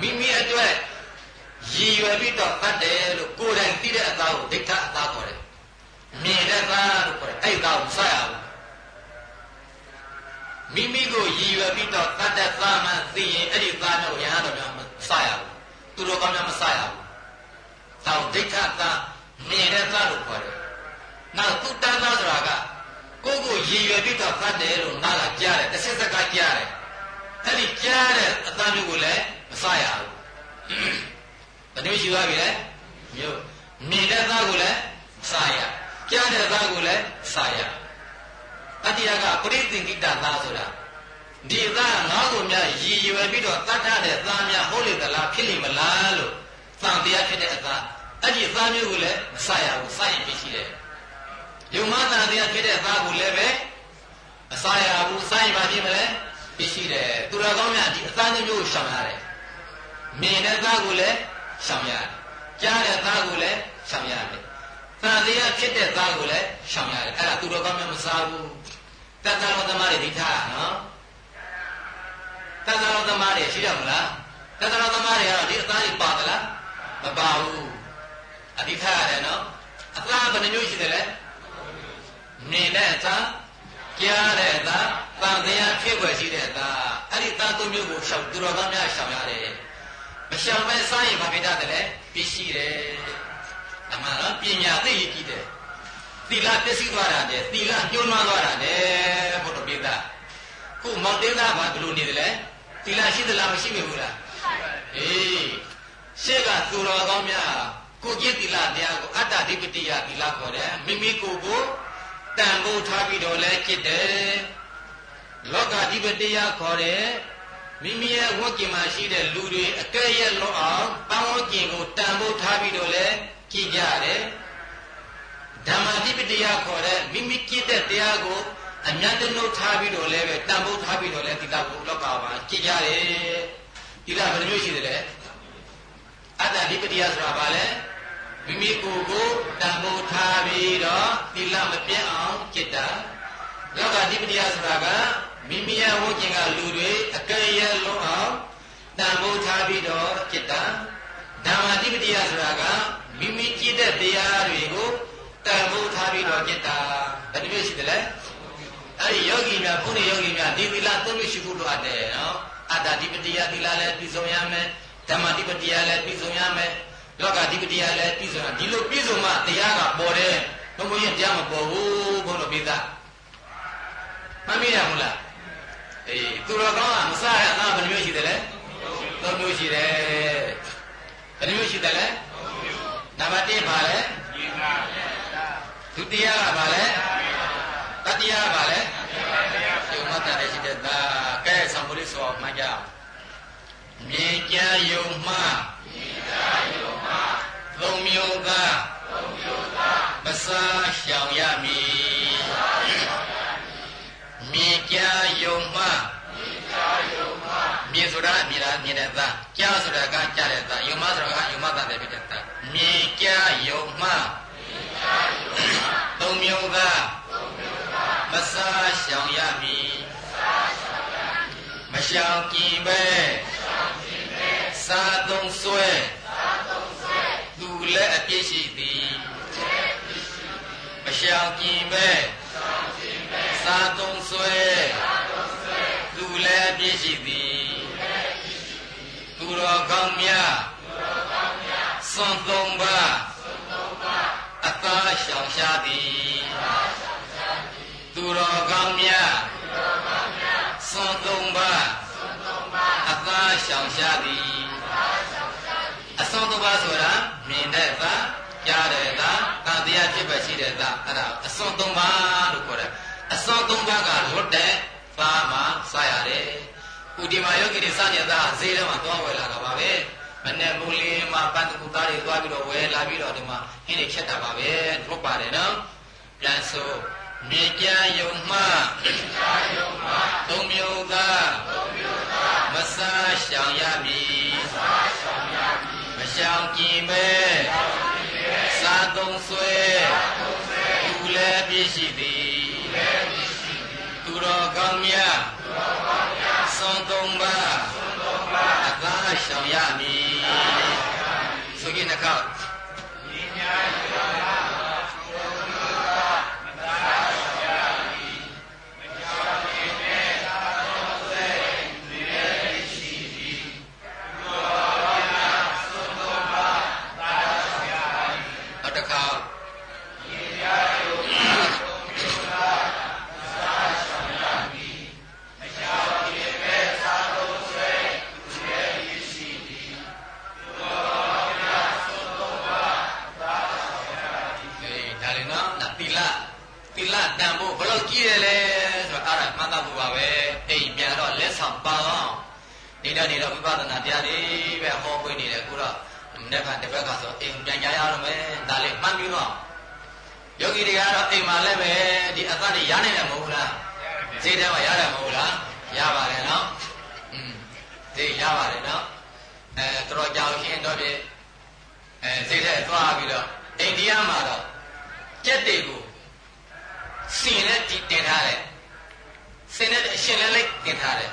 မိမိအတွက်ရည်ရွယ်ပြီးတော့တတ်တယ်လို့ကိုယ်တိုင်သိတဲ့အသားကိုဒိဋ္ဌအသားခေါ်တယ် မြင်တဲ့သားလို့ခေါ်တယ်အဲ့သားကိုစရအောင်မိမိကိုရည်ရွယ်ပြီးတော့တတ်တဲ့သားမှသိရင်အဲ့ဒီသားတော့ရဟန်းတော်များမစရဘူးသူတို့ကောင်းများမစရဘူးတောင်ဒိဋ္ဌသားမြင်တဲ့သားလို့ခေါ်တယ်နောက်သူတန်းသားဆိုတာကကိုယ့်ကိုရည်ရွယ်ပြီးတော့တတ်တယ်လို့နားလာကြားတယ်တစ်ဆက်စကားကြားတယ်အဲ့ဒီကြားတဲ့အသားမျိုးကိုလည်းမစရဘူးဘယ်လိုရှိသွားပြီလဲမျိုးမြင်တဲ့သားကိုလည်းစရ ကြားတဲ့သားကိုလည်းစရတတိယကပရိသင်္ကိတသားဆိုတာဒီသားငါ့ကိုများရည်ရွယ်ပြီးတော့တတ်တဲ့သားများဟုတ်လေသလားဖြစ်လိမ့်မလားလို့သံတရားဖြစ်တဲ့အသားအဲ့ဒီသားမျိုးကိုလည်းမစရဘူးစရင်ဖြစ်ရှိတယ်ယုံမသံတရားဖြစ်တဲ့သားကိုလည်းပဲအစာရဘူးစရင်ပါဖြစ်မလဲဖြစ်ရှိတယ်သူတော်ကောင်းများဒီအသားမျိုးကိုရှောင်ရတယ်မြင်တဲ့သားကိုလည်းရှောင်ရတယ်ကြားတဲ့သားကိုလည်းရှောင်ရတယ် သံတရားဖြစ်တဲ့သားကိုလည်းရှောင်ရတယ်အဲ့ဒါသူတော်ကောင်းများမစားဘူးတတ္တရောသမားတွေဒီထားနော်တတ္တရောသမားတွေရှိရမလားတတ္တရောသမားတွေကတော့ဒီအသားကြီးပါသလားမပါဘူးအဒီထားရတယ်နော်အသားဘယ်နှမျိုးရှိတယ်လဲမြင်တဲ့အသားကြားတဲ့အသားတန်တရားဖြစ်ွယ်ရှိတဲ့အသားအဲ့ဒီသားသုံးမျိုးကိုရှောင်သူတော်ကောင်းများရှောင်ရတယ်မရှောင်ပဲစားရင်ဘာဖြစ်တတ်တယ်လဲပြည့်ရှိတယ် အမှန်တော့ပညာသိရကြည့်တယ်သီလပျက်စီးသွားတာတဲ့သီလညှိုးနွမ်းသွားတာတဲ့ဘုရားပိသခုမောင်တင်းသားကဘယ်လိုနေတယ်လဲသီလရှိသလားမရှိဘူးလားအေးရှေ့ကသူတော်ကောင်းများကိုကြည်သီလတရားကိုအတ္တဓိပတိယသီလခေါ်တယ်မိမိကိုယ်ကိုတန်ဖိုးထားပြီးတော့လဲจิตတယ်လောကဓိပတိယခေါ်တယ်မိမိရဲ့ဝတ်ကျင်မှာရှိတဲ့လူတွေအကဲ့ရဲ့လွတ်အောင်ပန်းဝတ်ကျင်ကိုတန်ဖိုးထားပြီးတော့လဲ ကြည်ကြတယ်ဓမ္မဓိပတိယခေါ်တဲ့မိမိကြည်တဲ့တရားကိုအမြတ်တနှုတ်ထားပြီးတော့လဲပဲတန်ဖိုးထားပြီးတော့လဲတိတ္တဘုလောကပါကြည်ကြတယ်တိတ္တဘယ်လိုမျိုးရှိတယ်လဲအတ္တဓိပတိယဆိုတာဘာလဲမိမိကိုယ်ကိုတန်ဖိုးထားပြီးတော့သီလမပြတ်အောင်จิตတာလောကဓိပတိယဆိုတာကမိမိရဲ့ဝိညာဉ်ကလူတွေအကဲ့ရဲ့လုံးအောင်တန်ဖိုးထားပြီးတော့จิตတာဓမ္မဓိပတိယဆိုတာက မိမိကြည့်တဲ့တရားတွေကိုတန်ဖိုးထားပြီးတော့จิตတာဘယ်လိုရှိတယ်လဲအဲ့ဒီယောဂီများဘုန်းကြီးယောဂီများဒီသီလသုံးမျိုးရှိဖို့လိုအပ်တယ်နော်အတ္တဓိပတိယသီလလည်းပြည့်စုံရမယ်ဓမ္မဓိပတိယလည်းပြည့်စုံရမယ်လောကဓိပတိယလည်းပြည့်စုံတာဒီလိုပြည့်စုံမှတရားကပေါ်တယ်ဘုံဘုံရင်တရားမပေါ်ဘူးဘုံတို့ပိသမှတ်မိရမလားအေးသူတော်ကောင်းကမစရအသားဘယ်နှမျိုးရှိတယ်လဲသုံးမျိုးရှိတယ်ဘယ်နှမျိုးရှိတယ်လဲ နံပါတ်1ပါလဲဒုတိယကပါလဲတတိယကပါလဲယုံမတတ်တဲ့ရှိတဲ့ဒါကဲဆောင်ဖို့လေးဆိုမှကြအောင်မြင်ကြယုံမှသုံးမျိုးသာမစားရှောင်ရမည်မြင်ကြယုံမှမြင် ဆိုတာမြင်တာမြင်တဲ့သားကြားဆိုတာကကြားတဲ့သားယုံမဆိုတာကယုံမသားတဲ့ဖြစ်တဲ့သားမြင်ကြယုံမှသုံးမျိုးသာမစားရှောင်ရမည်မရှောင်ကြည်ပဲစားသုံးဆွဲသူလည်းအပြစ်ရှိသည်မရှောင်ကြည်ပဲစားသုံးဆွဲသူလည်းအပြစ်ရှိသည်သူ တော်ကောင်းများစွန့်သုံးပါအသားရှောင်ရှားသည်သူတော်ကောင်းများစွန့်သုံးပါအသားရှောင်ရှားသည်အစွန်းသုံးပါဆိုတာမြင်တဲ့သာကြားတဲ့သာတန်တရားဖြစ်ပဲရှိတဲ့သာအဲ့ဒါအစွန်းသုံးပါလို့ခေါ်တယ်အစွန်းသုံးပါကလွတ်တဲ့သာမှာစရတယ် ဥဒီမာယောဂီတွေစညတာဈေးထဲမှာသွားဝယ်လာတာပါပဲမနဲ့မူလင်းမှာပန်းတကူသားတွေသွားပြီးတော့ဝယ်လာပြီးတော့ဒီမှာဟင်းတွေချက်တာပါပဲလွတ်ပါတယ်နော်ပြန်ဆိုမြေကြယုံမှသုံးမျိုးသာမဆာရှောင်ရမည်မရှောင်ကြည်မဲစာသုံးဆွဲသူလည်းပြည့်ရှိသည်သူ တော်ကောင်းများသွန်သုံးပါအသာရှောင်ရမည်ဆိုကြနှ ကောက်နေတော့ဝိပဿနာတရားတွေပဲဟောပွင့်နေတယ်အခုတော့မနေ့ကတစ်ပတ်ကဆိုအိမ်ပြန်ကြရတော့မယ်ဒါလေးမှန်ပြီးတော့ယောဂီတွေကတော့အိမ်မှာလည်းပဲဒီအသက်တွေရနိုင်တယ်မဟုတ်လားဈေးထဲမှာရတယ်မဟုတ်လားရပါတယ်နော်อืมဈေးရပါတယ်နော်အဲတော်ကြောင်ရှင်းတော့ပြအဲဈေးထဲသွားပြီးတော့အိန္ဒိယမှာတော့ကြက်တွေကိုစင်နဲ့တင်ထားတယ်စင်နဲ့အရှင်လည်းလိုက်တင်ထားတယ်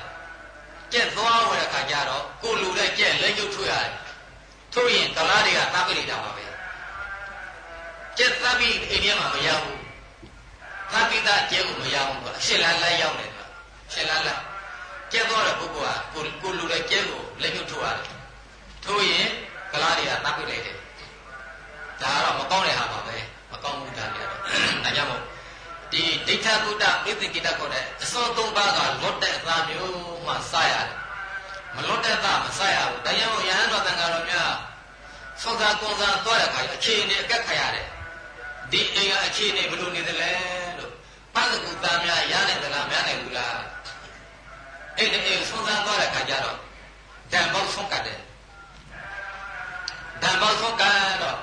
ကြက်သွားဝယ်တဲ့ခါကျတော့ကိုလူတဲ့ကြက်လက်ညှိုးထွေးရတယ်ထို့ရင်ကလားတွေကသတ်ပိလိုက်တာပါပဲကြက်သတ်ပြီးအိန္ဒိယမှာမရဘူးသတ်ပိသားကြက်ကိုမရဘူးကွာအရှင်းလန်းလိုက်ရောက်တယ်ကွာရှင်းလန်းလိုက်ကြက်သွားတဲ့ပုဂ္ဂိုလ်ကကိုကိုလူတဲ့ကြက်ကိုလက်ညှိုးထွေးရတယ်ထို့ရင်ကလားတွေကသတ်ပိလိုက်တယ်ဒါကတော့မကောင်းတဲ့ဟာပါပဲမကောင်းဘူးဒါတွေကတော့ဒါကြောင့်မို့ ဒီဒိဋ္ဌကုတ္တပိသိကိတ္တခေါ်တဲ့အစောသုံးပါးကလွတ်တဲ့အသားမျိုးမှစရတယ်မလွတ်တဲ့သားမစရဘူးဒါကြောင့်ယဟန်တော်တန်ဃာတော်များသောသာကွန်သာသွားတဲ့အခါအခြေအနေအကက်ခရရတယ်ဒီအိမ်ကအခြေအနေဘယ်လိုနေသလဲလို့ပသကုသားများရနိုင်သလားမရနိုင်ဘူးလားအဲ့ဒီအိမ်သောသာသွားတဲ့အခါကျတော့ဓမ္မောက်ဆုံးကတ်တယ်ဓမ္မောက်ဆုံးကတ်တော့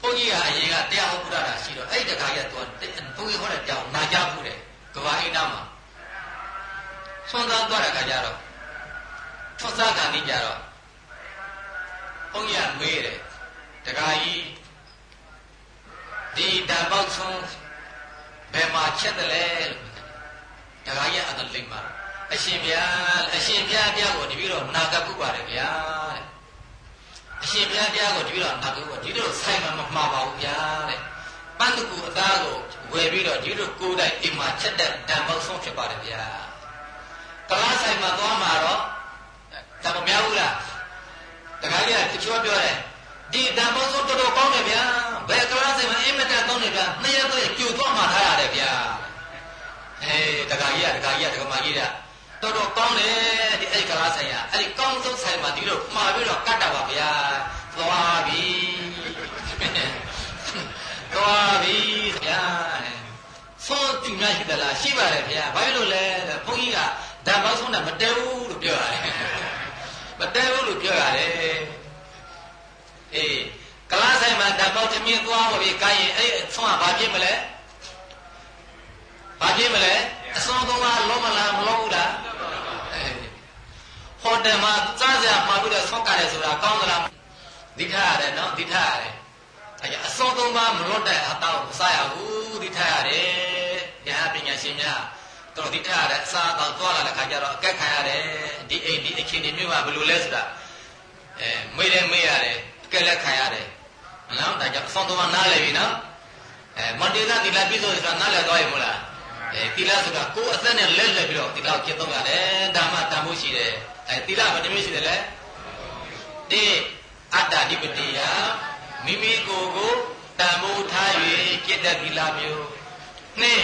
ဘုန်းကြီးကအရင်ကတရားဟောပူရတာရှိတော့အဲ့တခါကျတော့ဘုန်းကြီးဟောတဲ့တရားနာကြဘူးတယ်ကဘာအိနာမှာဆွမ်းသားသွားတဲ့ခါကျတော့ထွက်စားခံနေကြတော့ဘုန်းကြီးကမေးတယ်တခါကြီးဒီတန်ပေါက်ဆုံးဘယ်မှာချက်တယ်လဲလို့တခါကြီးအတလိမ့်မှာအရှင်ဗျာအရှင်ဗျာတရားကိုတပည့်တော်နာကပ်ပုပါတယ်ဗျာတဲ့အ ရှင်ဘုရားတရားကိုတပည့်တော်နာလို့ဒီလိုဆိုင်မှာမမှားပါဘူးဗျာတဲ့ပန်းတကူအသားကိုဝယ်ပြီးတော့ဒီလိုကိုယ်တိုင်အိမ်မှာချက်တဲ့ဓမ္မောက်ဆုံးဖြစ်ပါတယ်ဗျာကလားဆိုင်မှာသွားမှာတော့ဒါမများဘူးလားတခါကြီးကတချို့ပြောတယ်ဒီဓမ္မောက်ဆုံးတော်တော်ကောင်းတယ်ဗျာဘယ်ကလားဆိုင်မှာအင်မတန်ကောင်းတယ်ဗျာနှစ်ရက်တော့ကျူသွားမှထားရတယ်ဗျာအေးတခါကြီးကတခါကြီးကတခါမကြီးတဲ့ တော်တော်ကောင်းတယ်ဒီအဲ့ကလားဆိုင်ရအဲ့ဒီကောင်းဆုံးဆိုင်မှာဒီလိုမှာပြီးတော့ကတ်တာပါဗျာသွားပြီသွားပြီဗျာသုံးတူများရှိသလားရှိပါတယ်ဗျာဘာဖြစ်လို့လဲဘုန်းကြီးကဓမ္မဆုံးတာမတဲဘူးလို့ပြောရတယ်မတဲဘူးလို့ပြောရတယ်အေးကလားဆိုင်မှာဓမ္မောသမင်းသွားပါပြီကိုင်းရင်အဲ့သုံးကဘာဖြစ်မလဲဘာဖြစ်မလဲ အစွန်သုံးပါလုံးမလားမလုံးဘူးလားဟိုတယ်မှာစားစရာမှာပြီးတော့ဆောက်ကြတယ်ဆိုတာကောင်းသလားဒီထားရတယ်နော်ဒီထားရတယ်အဲအစွန်သုံးပါမလွတ်တဲ့အတော့မစားရဘူးဒီထားရတယ်ညာပညာရှင်များတော့ဒီထားရတယ်အစားအသောက်သွားလာတဲ့ခါကျတော့အကက်ခံရတယ်ဒီအိမ်ဒီအခြေအနေမျိုးကဘယ်လိုလဲဆိုတာအဲမေးတယ်မေးရတယ်အကက်လက်ခံရတယ်နော်ဒါကြောင့်အစွန်သုံးပါနားလည်ပြီနော်အဲမန္တေသာဒီလာပြည့်စုံဆိုတာနားလည်သွားရမို့လား အဲသီလဆိုတာကိုယ်အသက်နဲ့လက်လက်ပြီးတော့သီလကျင့်သုံးရတယ်ဒါမှတန်ဖို့ရှိတယ်အဲသီလဘယ်နှမျိုးရှိတယ်လဲတိအတ္တဓိပတိယမိမိကိုယ်ကိုတန်ဖို့ထား၍ကျင့်တဲ့သီလမျိုးနှစ်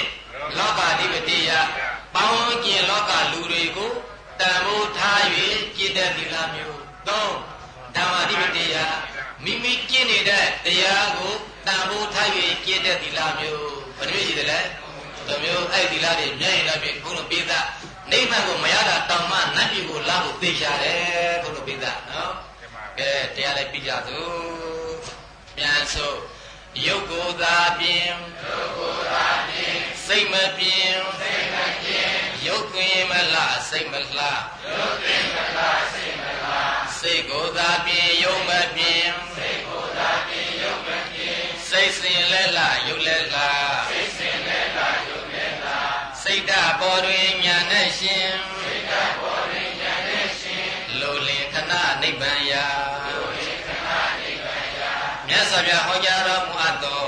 လောကဓိပတိယပေါင်းကျင်လောကလူတွေကိုတန်ဖို့ထား၍ကျင့်တဲ့သီလမျိုးသုံးဓမ္မဓိပတိယမိမိကျင့်နေတဲ့တရားကိုတန်ဖို့ထား၍ကျင့်တဲ့သီလမျိုးဘယ်နှမျိုးရှိတယ်လဲ တစ်မျိုးအဲ့ဒီလားတွေမျက်ရင်လည်းပြင်ဘုန်းတော်ပိသနိဗ္ဗာန်ကိုမရတာတောင်မှနတ်ပြည်ကိုလာဖို့သိချတယ်ဘုန်းတော်ပိသနော်ကဲတရားလိုက်ပြီးကြစို့ပြန်စို့ရုပ်ကိုယ်သာပြင်းရုပ်ကိုယ်သာပြင်းစိတ်မပြင်းစိတ်မပြင်းရုပ်တွင်မလားစိတ်မလားရုပ်တွင်မလားစိတ်မလားစိတ်ကိုယ်သာပြင်းရုပ်မပြင်းစိတ်ကိုယ်သာပြင်းရုပ်မပြင်းစိတ်စဉ်လဲလားရုပ်လဲလား ပေါ်တွင်ညာနဲ့ရှင်စိတ်ဓာတ်ပေါ်တွင်ညာနဲ့ရှင်လိုလင်ခဏနိဗ္ဗာန်ရာလိုလင်ခဏနိဗ္ဗာန်ရာမြတ်စွာဘုရားဟောကြားတော်မူအပ်သော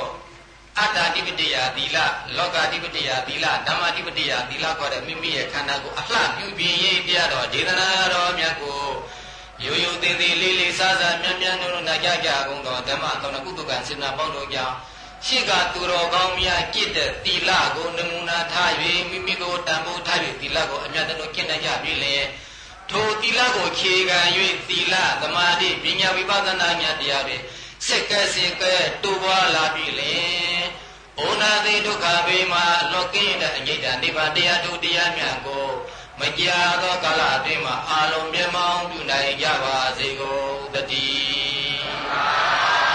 အတ္တတိပတိယသီလလောကတိပတိယသီလဓမ္မတိပတိယသီလခေါ်တဲ့မိမိရဲ့ခန္ဓာကိုအလှပြုပြင်ရေးတရားတော်ဒေသနာတော်မြတ်ကိုရိုးရိုးသေးသေးလေးလေးစားစားမြတ်မြတ်တို့နာကြကြကုန်သောဓမ္မတော်ကုသကစေနာပေါင်းတို့ကြောင့် ရှိကသူတော်ကောင်းများကြည်တဲ့သီလကိုနမူနာထား၍မိမိကိုတန်ဖိုးထား၍သီလကိုအမြတ်တော်ကျင့်နိုင်ကြပြီလေထိုသီလကိုခြေခံ၍သီလသမာဓိပညာဝိပဿနာဉာဏ်တရားတွေစက်ကဲစက်ကဲတူပွားလာပြီလေဩနာတိဒုက္ခဘေးမှာလောကင်းတဲ့အငိဋ္ဌနိဗ္ဗာန်တရားတို့တရားမြတ်ကိုမကြာသောကာလအတွင်းမှာအာလုံးမြတ်မောင်းပြုနိုင်ကြပါစေကုန်တည်း